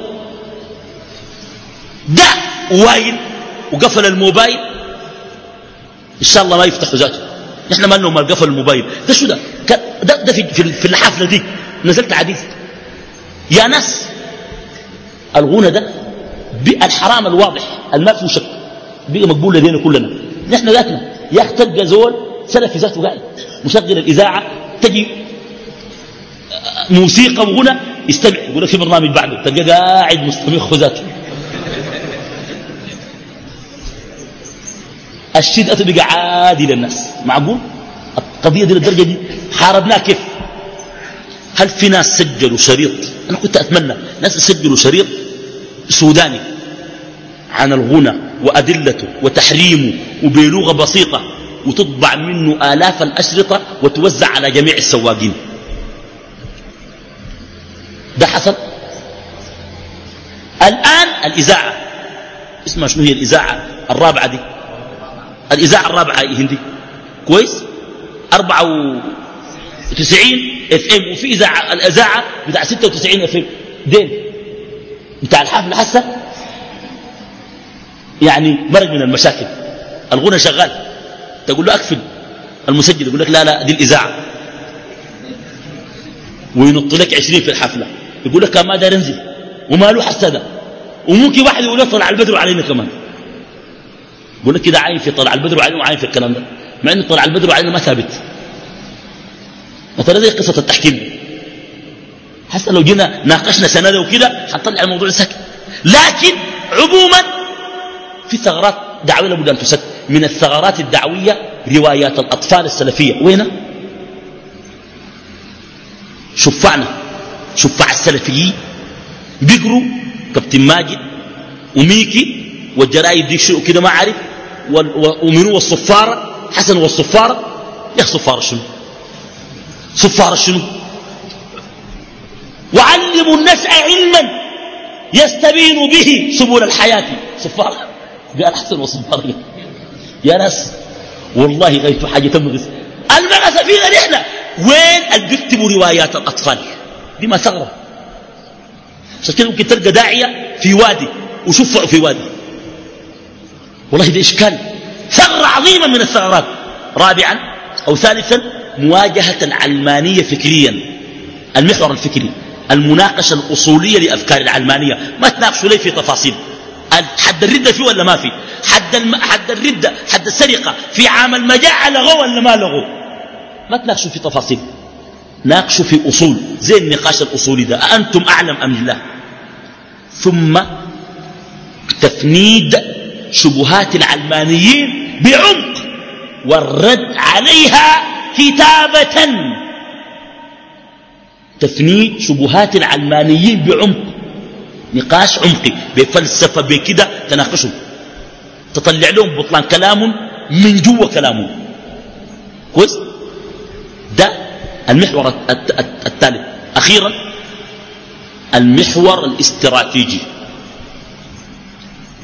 ده وايل وقفل الموبايل. إن شاء الله ما يفتحوا ذاته. نحن ما لهم قفل الموبايل. ده شو ده؟ ده, ده في, في الحفلة دي. نزلت حديث. يا ناس الغنى ده الحرام الواضح الما فيه شك. بقى مقبول لدينا كلنا. نحن ذاتنا يا أخي تلقى زول سلفي ذاته قاعد مشغل الإذاعة تجي موسيقى وغنى يستمع يقول لك في برنامج بعده تلقى قاعد مستمع ذاته. الشيء ده بقى عادي للناس. معقول؟ القضية دي للدرجة دي حاربناها كيف؟ هل في ناس سجلوا شريط؟ أنا كنت أتمنى ناس سجلوا شريط سوداني. عن الغنى وأدلته وتحريمه وبلغة بسيطة وتطبع منه آلاف الأشرطة وتوزع على جميع السواقين. ده حصل؟ الآن الإذاعة اسمها شنو هي الإذاعة الرابعة دي. الإذاعة الرابعة هندي. كويس؟ أربعة وتسعين إف إم وفي إذاعة الإذاعة بتاع ستة وتسعين إف إم. دين. بتاع الحفلة حسة يعني مرق من المشاكل. الغنى شغال. تقول له أكفل. المسجل يقول لك لا لا دي الإذاعة. وينط لك عشرين في الحفلة. يقول لك ما دار انزل. وما له حسدة وممكن واحد يقول لك طلع البدر علينا كمان. يقول لك كده عاين في طلع البدر علينا وعاين في الكلام ده. مع انه طلع البدر علينا ما ثابت. مثلا زي قصة التحكيم. حتى لو جينا ناقشنا سنة وكده حنطلع الموضوع سكت لكن عموما في ثغرات دعوية لابد أن تسد. من الثغرات الدعوية روايات الأطفال السلفية. وين شفعنا. شفع السلفيين بيقروا كابتن ماجد. وميكي. والجرائد دي شو كده ما عارف ومنو والصفارة؟ حسن والصفارة. يا صفارة شنو؟ صفارة شنو؟ وعلموا الناس علما يستبين به سبل الحياة. صفارة. قال حسن وصبر يا ناس والله غيرت حاجة تمغز المغز فينا نحن وين اللي بيكتبوا روايات الأطفال؟ دي ما ثغرة عشان كده ممكن تلقى داعية في وادي وشفع في وادي. والله ده إشكال. ثغرة عظيمة من الثغرات. رابعا أو ثالثا مواجهة العلمانية فكريا. المحور الفكري المناقشة الأصولية لأفكار العلمانية. ما تناقشوا لي في تفاصيل؟ حد الردة فيه ولا ما في حد, الم... حد الردة حد السرقة في عام المجاعة لغو ولا ما لغو ما تناقشوا في تفاصيل. ناقشوا في أصول. زي النقاش الأصولي ده. أنتم أعلم أم الله ثم تفنيد شبهات العلمانيين بعمق والرد عليها كتابة. تفنيد شبهات العلمانيين بعمق نقاش عمقي بفلسفة بكده تناقشوا تطلع لهم بطلان كلام من جوا كلامه كويس؟ ده المحور الثالث أخيرا المحور الاستراتيجي.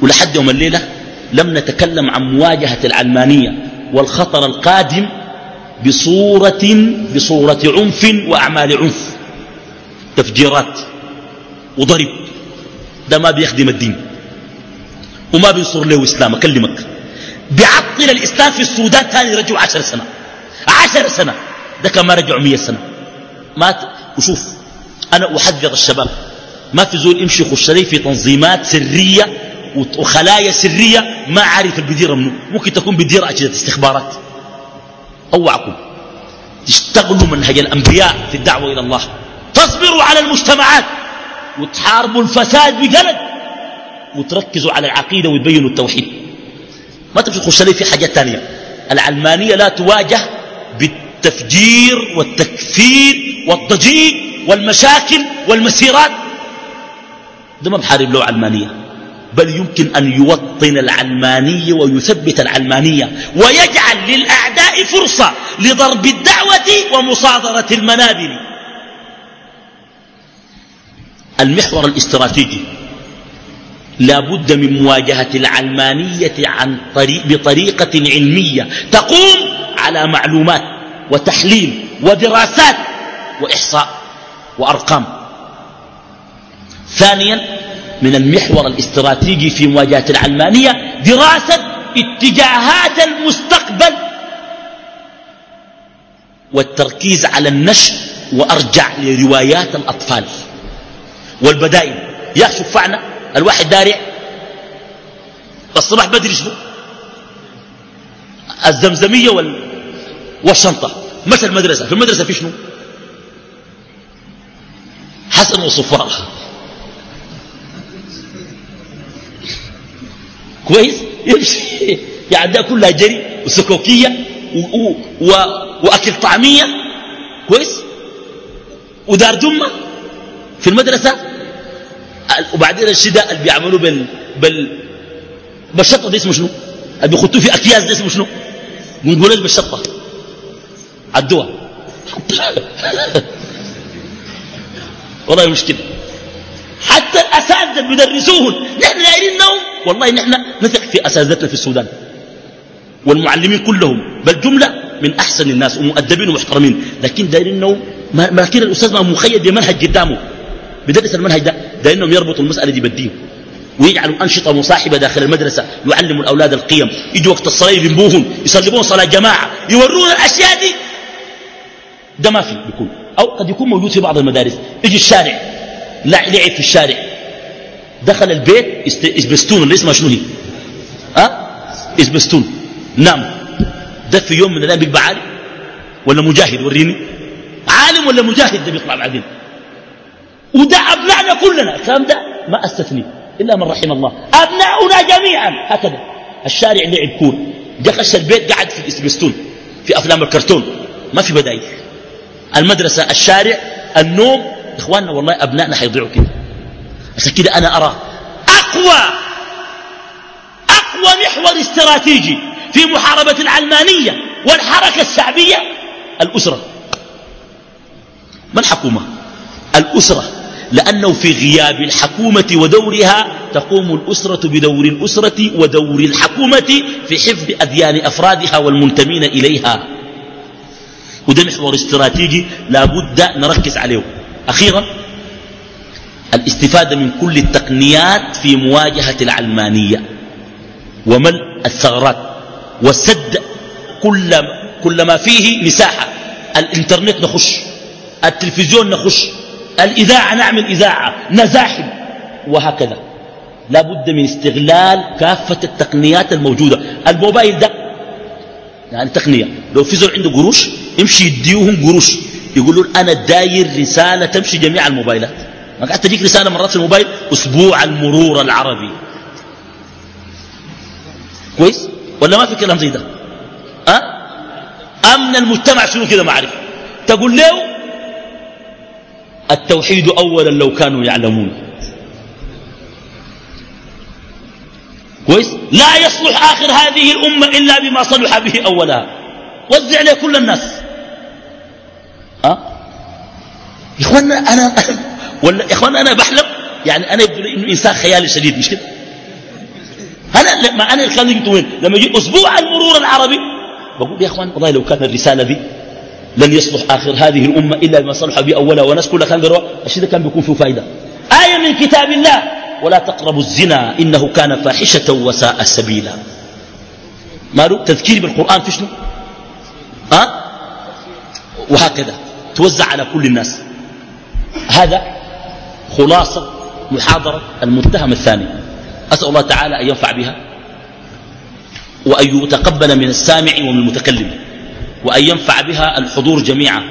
ولحد يوم الليلة لم نتكلم عن مواجهة العلمانية والخطر القادم بصورة, بصورة عنف وأعمال عنف. تفجيرات وضرب. ده ما بيخدم الدين وما بينصر له إسلام. أكلمك. بيعطل الإسلام في السودان ثاني رجعوا عشر سنة. عشر سنة. ده كان ما رجعوا مية سنة. مات. وشوف أنا أحذر الشباب. ما في زول يمشي يخش لي في تنظيمات سرية وخلايا سرية ما عارف البديرة منه ممكن تكون بديرة أجهزة استخبارات. أوعكم. تشتغلوا منهج الأنبياء في الدعوة إلى الله. تصبروا على المجتمعات. وتحاربوا الفساد بقلد وتركزوا على العقيدة وتبينوا التوحيد. ما تمشي تخش لي في حاجات ثانية العلمانية لا تواجه بالتفجير والتكفير والضجيج والمشاكل والمسيرات. ده ما بحارب له علمانية. بل يمكن أن يوطن العلمانية ويثبت العلمانية ويجعل للأعداء فرصة لضرب الدعوة ومصادرة المنابر. المحور الاستراتيجي. لا بد من مواجهة العلمانية عن طريق بطريقة علمية تقوم على معلومات وتحليل ودراسات وإحصاء وأرقام. ثانيا من المحور الاستراتيجي في مواجهة العلمانية دراسة اتجاهات المستقبل والتركيز على النشء وأرجع لروايات الأطفال. والبدائل. يا شفعنا الواحد دارع. الصباح بدري شنو؟ الزمزمية وال... والشنطة. مشى المدرسة؟ في المدرسة في شنو؟ حسن وصفارة كويس؟ يمشي. يعني ده كلها جري وسكوكية و... و... و... وأكل طعمية. كويس؟ ودار جمة. في المدرسة وبعدين الشداء اللي بيعملوا بال بال بالشطة دي اسمه شنو؟ اللي بيخطوه في أكياس دي اسمه شنو؟ نقول بالشطة. عدوها. والله مشكلة. حتى الأساتذة اللي بيدرسوهم نحن دايرين نوم والله نحن نثق في أساتذتنا في السودان. والمعلمين كلهم. بل جمله من أحسن الناس ومؤدبين ومحترمين. لكن دايرين نوم ما كده الأستاذ ما مخيد بمنهج قدامه. بدرس المنهج ده لأنهم يربطوا المسألة دي بالدين. ويجعلوا أنشطة مصاحبة داخل المدرسة يعلموا الأولاد القيم يجوا وقت الصلاة ينبوهم يصلبون صلاة جماعة يورونا الأشياء دي. ده ما في بيكون. أو قد يكون موجود في بعض المدارس. يجي الشارع لعب في الشارع. دخل البيت إسبستون اللي اسمها شنو هي؟ أه؟ إسبستون. نام ده في يوم من الأيام بيبقى عالم؟ ولا مجاهد؟ وريني. عالم ولا مجاهد؟ ده بيطلع بعدين. وده أبنائنا كلنا. الكلام ده ما أستثني إلا من رحم الله. أبناؤنا جميعا. هكذا. الشارع لعب كور جخش البيت قعد في الإسبستون في أفلام الكرتون. ما في بدايل. المدرسة الشارع النوم. إخواننا والله أبنائنا حيضيعوا كده. عشان كده أنا أرى أقوى أقوى محور استراتيجي في محاربة العلمانية والحركة الشعبية الأسرة. ما الحكومة الأسرة. لأنه في غياب الحكومة ودورها تقوم الأسرة بدور الأسرة ودور الحكومة في حفظ أديان أفرادها والمنتمين إليها. وده محور استراتيجي لابد نركز عليه. أخيرا الاستفادة من كل التقنيات في مواجهة العلمانية. وملء الثغرات. وسد كل, كل ما فيه مساحة. الإنترنت نخش. التلفزيون نخش. الإذاعة نعمل إذاعة نزاحم وهكذا. لا بد من استغلال كافة التقنيات الموجودة. الموبايل ده يعني تقنية لو في زول عنده قروش يمشي يديوهم قروش يقولوا أنا داير رسالة تمشي جميع الموبايلات. ما قاعد تجيك رسالة مرات في الموبايل؟ أسبوع المرور العربي. كويس؟ ولا ما في كلام زي ده؟ أه؟ أمن المجتمع شنو كده؟ ما تقول له التوحيد أولا لو كانوا يعلمون. كويس؟ لا يصلح آخر هذه الأمة إلا بما صلح به أولها وزع عليه كل الناس. أه؟ إخوانا أنا ولا إخوانا أنا بحلم. يعني أنا يبدو إنه إنسان خيالي شديد مش كده؟ أنا لما أنا جبته وين؟ لما يجي أسبوع المرور العربي بقول يا إخوان والله لو كان الرسالة دي لن يصلح آخر هذه الأمة إلا بما صلح به أولها والناس كلها كان قالوا الشيء كان بيكون فيه فائدة آية من كتاب الله. ولا تقربوا الزنا. إنه كان فاحشة وساء سبيلا. ماله تذكير بالقرآن في شنو؟ أه؟ وهكذا. توزع على كل الناس. هذا خلاصة محاضرة المتهم الثاني. أسأل الله تعالى أن ينفع بها. وأن يتقبل من السامع ومن المتكلم. وأن ينفع بها الحضور جميعا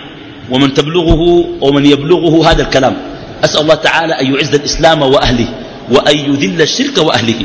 ومن تبلغه ومن يبلغه هذا الكلام. أسأل الله تعالى أن يعز الإسلام وأهله وأن يذل الشرك وأهله.